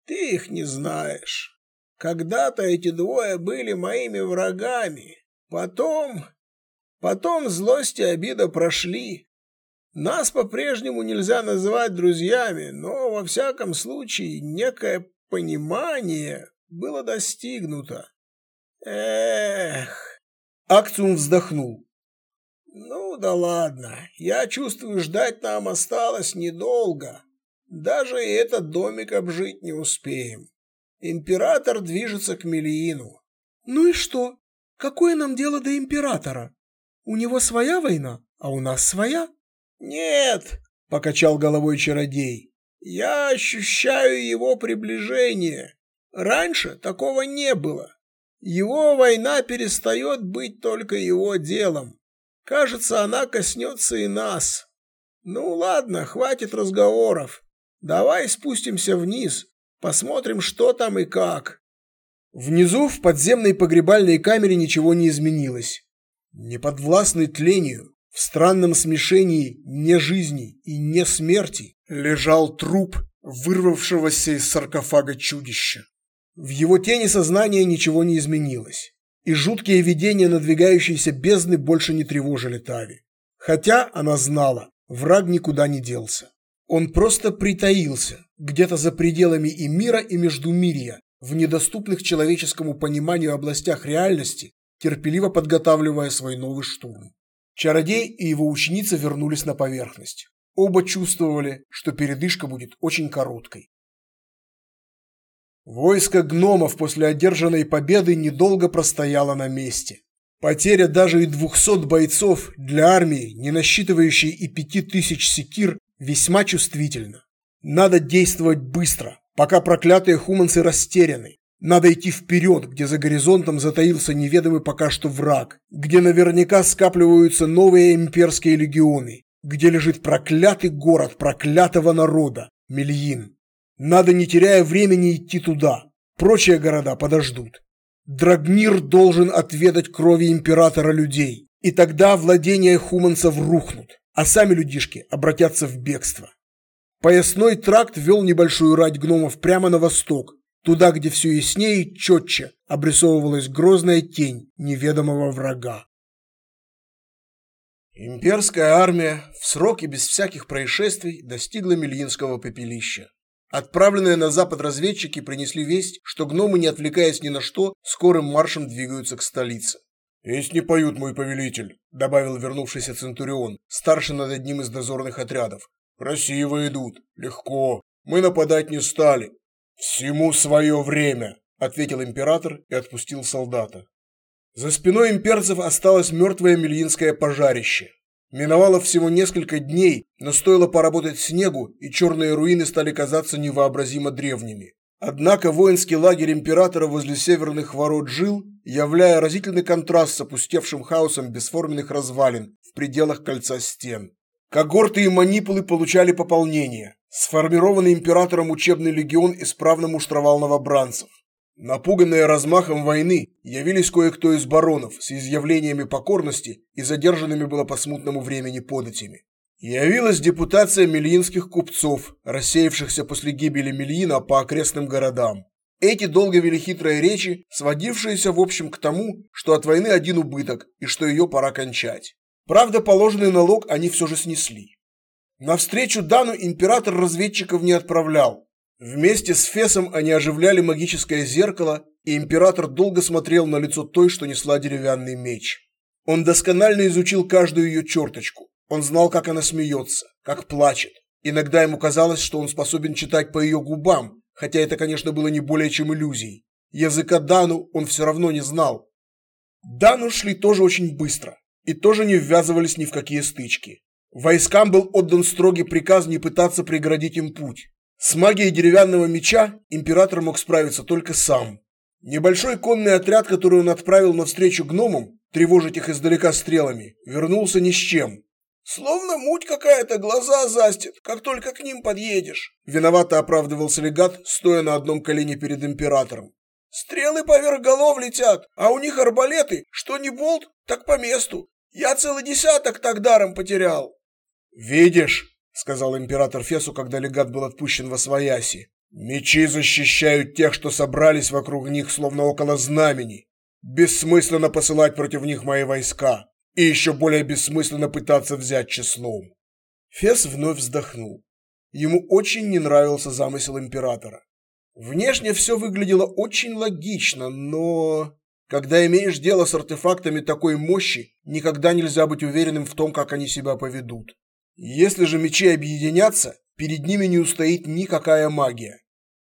Ты их не знаешь. Когда-то эти двое были моими врагами. Потом... Потом злость и обида прошли. Нас по-прежнему нельзя называть друзьями, но во всяком случае некое понимание было достигнуто. Эх. Акциум вздохнул. Ну да ладно, я чувствую, ждать нам осталось недолго. Даже и этот домик обжить не успеем. Император движется к Мелиину. Ну и что? Какое нам дело до императора? У него своя война, а у нас своя. «Нет», — покачал головой чародей, — «я ощущаю его приближение. Раньше такого не было. Его война перестает быть только его делом. Кажется, она коснется и нас. Ну ладно, хватит разговоров. Давай спустимся вниз, посмотрим, что там и как». Внизу в подземной погребальной камере ничего не изменилось. Неподвластный тлению, в странном смешении не жизни и не смерти лежал труп вырвавшегося из саркофага чудища. В его тени сознания ничего не изменилось, и жуткие видения надвигающейся бездны больше не тревожили Тави. Хотя она знала, враг никуда не делся. Он просто притаился, где-то за пределами и мира, и междумирья, в недоступных человеческому пониманию областях реальности, терпеливо подготавливая свой новый штурм. Чародей и его ученица вернулись на поверхность. Оба чувствовали, что передышка будет очень короткой. Войско гномов после одержанной победы недолго простояло на месте. Потеря даже и двухсот бойцов для армии, не насчитывающей и пяти тысяч секир, весьма чувствительна. Надо действовать быстро, пока проклятые хуманцы растеряны. Надо идти вперед, где за горизонтом затаился неведомый пока что враг, где наверняка скапливаются новые имперские легионы, где лежит проклятый город проклятого народа – Мельин. Надо, не теряя времени, идти туда. Прочие города подождут. Драгнир должен отведать крови императора людей, и тогда владения хуманцев рухнут, а сами людишки обратятся в бегство. Поясной тракт вел небольшую рать гномов прямо на восток, туда, где все яснее и четче обрисовывалась грозная тень неведомого врага. Имперская армия в срок и без всяких происшествий достигла Мельинского пепелища. Отправленные на запад разведчики принесли весть, что гномы, не отвлекаясь ни на что, скорым маршем двигаются к столице. «Песни поют, мой повелитель», — добавил вернувшийся Центурион, старший над одним из дозорных отрядов. «Красиво идут, легко. Мы нападать не стали. Всему свое время», — ответил император и отпустил солдата. За спиной имперцев осталось мертвое Мельинское пожарище. Миновало всего несколько дней, но стоило поработать снегу, и черные руины стали казаться невообразимо древними. Однако воинский лагерь императора возле северных ворот жил, являя разительный контраст с опустевшим хаосом бесформенных развалин в пределах кольца стен. Когорты и манипулы получали пополнение. Сформированный императором учебный легион исправно муштровал новобранцев. Напуганные размахом войны, явились кое-кто из баронов с изъявлениями покорности и задержанными было по смутному времени податями. Явилась депутация мельинских купцов, рассеявшихся после гибели Мельина по окрестным городам. Эти долго вели хитрые речи, сводившиеся в общем к тому, что от войны один убыток и что ее пора кончать. Правда, положенный налог они все же снесли. Навстречу Дану император разведчиков не отправлял, Вместе с Фесом они оживляли магическое зеркало, и император долго смотрел на лицо той, что несла деревянный меч. Он досконально изучил каждую ее черточку. Он знал, как она смеется, как плачет. Иногда ему казалось, что он способен читать по ее губам, хотя это, конечно, было не более чем иллюзией. Языка Дану он все равно не знал. Дану шли тоже очень быстро и тоже не ввязывались ни в какие стычки. Войскам был отдан строгий приказ не пытаться преградить им путь. С магией деревянного меча император мог справиться только сам. Небольшой конный отряд, который он отправил навстречу гномам, тревожить их издалека стрелами, вернулся ни с чем. Словно муть какая-то глаза застит, как только к ним подъедешь. Виновато оправдывался легат, стоя на одном колене перед императором. Стрелы поверх голов летят, а у них арбалеты, что не болт, так по месту. Я целый десяток так даром потерял. Видишь, сказал император Фесу, когда легат был отпущен во свояси. Мечи защищают тех, что собрались вокруг них, словно около знамени. Бессмысленно посылать против них мои войска, и еще более бессмысленно пытаться взять числом. Фес вновь вздохнул. Ему очень не нравился замысел императора. Внешне все выглядело очень логично, но когда имеешь дело с артефактами такой мощи, никогда нельзя быть уверенным в том, как они себя поведут. Если же мечи объединятся, перед ними не устоит никакая магия.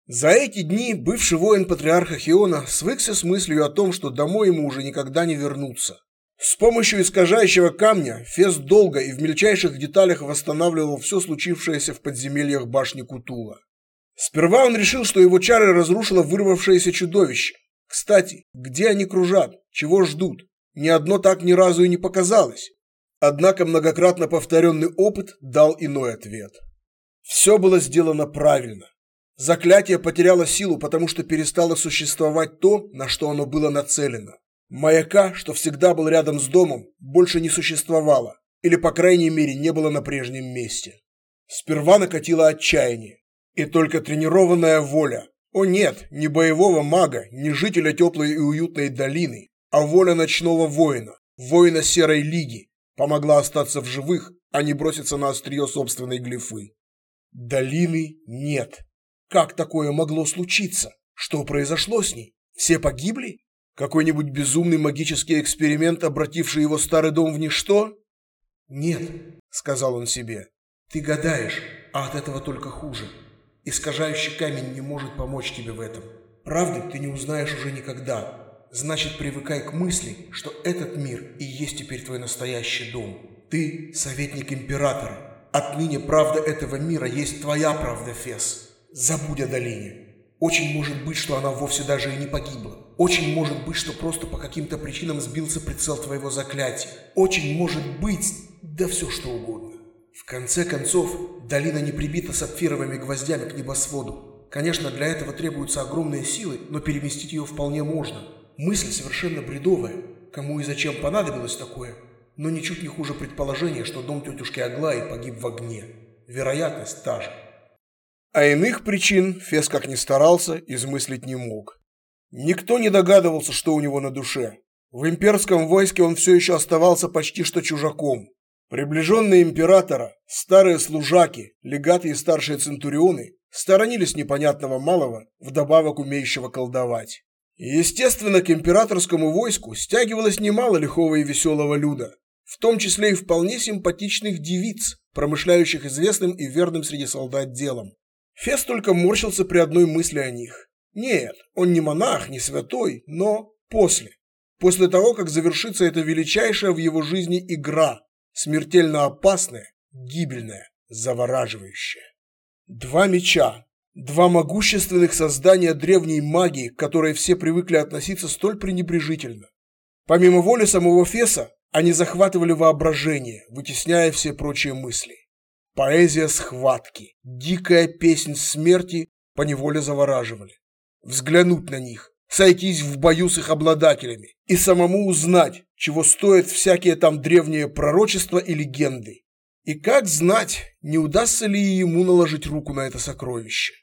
За эти дни бывший воин патриарха Хиона свыкся с мыслью о том, что домой ему уже никогда не вернуться. С помощью искажающего камня Фес долго и в мельчайших деталях восстанавливал все случившееся в подземельях башни Кутула. Сперва он решил, что его чары разрушило вырвавшееся чудовище. Кстати, где они кружат? Чего ждут? Ни одно так ни разу и не показалось. Однако многократно повторенный опыт дал иной ответ. Все было сделано правильно. Заклятие потеряло силу, потому что перестало существовать то, на что оно было нацелено. Маяка, что всегда был рядом с домом, больше не существовало, или, по крайней мере, не было на прежнем месте. Сперва накатило отчаяние, и только тренированная воля, о нет, не боевого мага, не жителя теплой и уютной долины, а воля ночного воина, воина Серой Лиги, помогла остаться в живых, а не броситься на острие собственной глифы. Долины нет. Как такое могло случиться? Что произошло с ней? Все погибли? Какой-нибудь безумный магический эксперимент, обративший его старый дом в ничто? Нет, сказал он себе. Ты гадаешь, а от этого только хуже. Искажающий камень не может помочь тебе в этом. Правды ты не узнаешь уже никогда. Значит, привыкай к мысли, что этот мир и есть теперь твой настоящий дом. Ты советник императора. Отныне правда этого мира есть твоя правда, Фес. Забудь о долине. Очень может быть, что она вовсе даже и не погибла. Очень может быть, что просто по каким-то причинам сбился прицел твоего заклятия. Очень может быть, да все что угодно. В конце концов, долина не прибита сапфировыми гвоздями к небосводу. Конечно, для этого требуются огромные силы, но переместить ее вполне можно. Мысль совершенно бредовая. Кому и зачем понадобилось такое? Но ничуть не хуже предположения, что дом тетушки Аглаи погиб в огне. Вероятность та же. А иных причин Фес как ни старался, измыслить не мог. Никто не догадывался, что у него на душе. В имперском войске он все еще оставался почти что чужаком. Приближенные императора, старые служаки, легаты и старшие центурионы сторонились непонятного малого, вдобавок умеющего колдовать. естественно, к императорскому войску стягивалось немало лихого и веселого люда, в том числе и вполне симпатичных девиц, промышляющих известным и верным среди солдат делом. Фес только морщился при одной мысли о них. Нет, он не монах, не святой, но после. После того, как завершится эта величайшая в его жизни игра, смертельно опасная, гибельная, завораживающая. Два меча, два могущественных создания древней магии, к которой все привыкли относиться столь пренебрежительно. Помимо воли самого Феса, они захватывали воображение, вытесняя все прочие мысли. Поэзия схватки, дикая песнь смерти поневоле завораживали. Взглянуть на них, сойтись в бою с их обладателями и самому узнать, чего стоят всякие там древние пророчества и легенды. И как знать, не удастся ли ему наложить руку на это сокровище.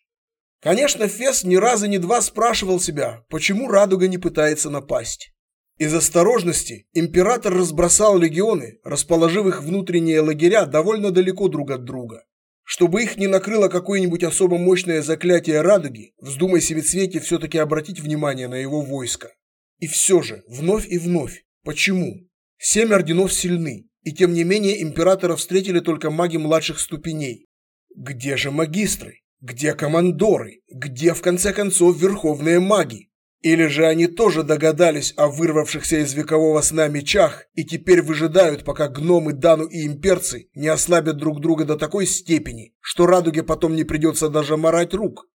Конечно, Фес ни разу ни два спрашивал себя, почему радуга не пытается напасть. Из осторожности император разбросал легионы, расположив их внутренние лагеря довольно далеко друг от друга. Чтобы их не накрыло какое-нибудь особо мощное заклятие радуги, вздумай Семицветие все-таки обратить внимание на его войско. И все же, вновь и вновь. Почему? Семь орденов сильны, и тем не менее императора встретили только маги младших ступеней. Где же магистры? Где командоры? Где, в конце концов, верховные маги? Или же они тоже догадались о вырвавшихся из векового сна мечах и теперь выжидают, пока гномы Дану и имперцы не ослабят друг друга до такой степени, что радуге потом не придется даже морать рук?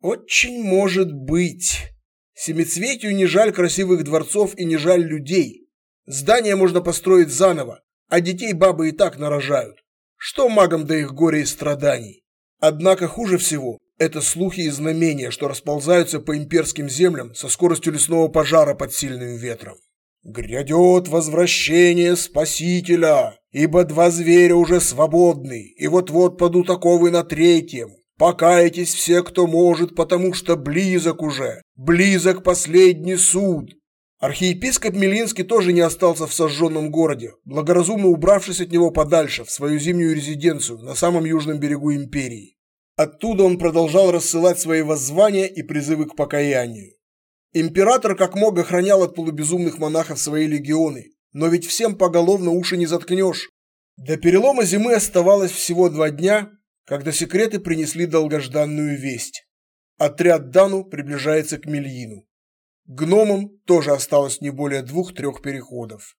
Очень может быть. Семицветию не жаль красивых дворцов и не жаль людей. Здания можно построить заново, а детей бабы и так нарожают. Что магам до их горя и страданий? Однако хуже всего это слухи и знамения, что расползаются по имперским землям со скоростью лесного пожара под сильным ветром. Грядет возвращение Спасителя, ибо два зверя уже свободны, и вот-вот падут оковы на третьем. Покайтесь все, кто может, потому что близок уже, близок последний суд. Архиепископ Милинский тоже не остался в сожженном городе, благоразумно убравшись от него подальше, в свою зимнюю резиденцию на самом южном берегу империи. Оттуда он продолжал рассылать свои воззвания и призывы к покаянию. Император как мог охранял от полубезумных монахов свои легионы, но ведь всем поголовно уши не заткнешь. До перелома зимы оставалось всего два дня, когда секреты принесли долгожданную весть. Отряд Дану приближается к Мельину. Гномам тоже осталось не более двух-трех переходов.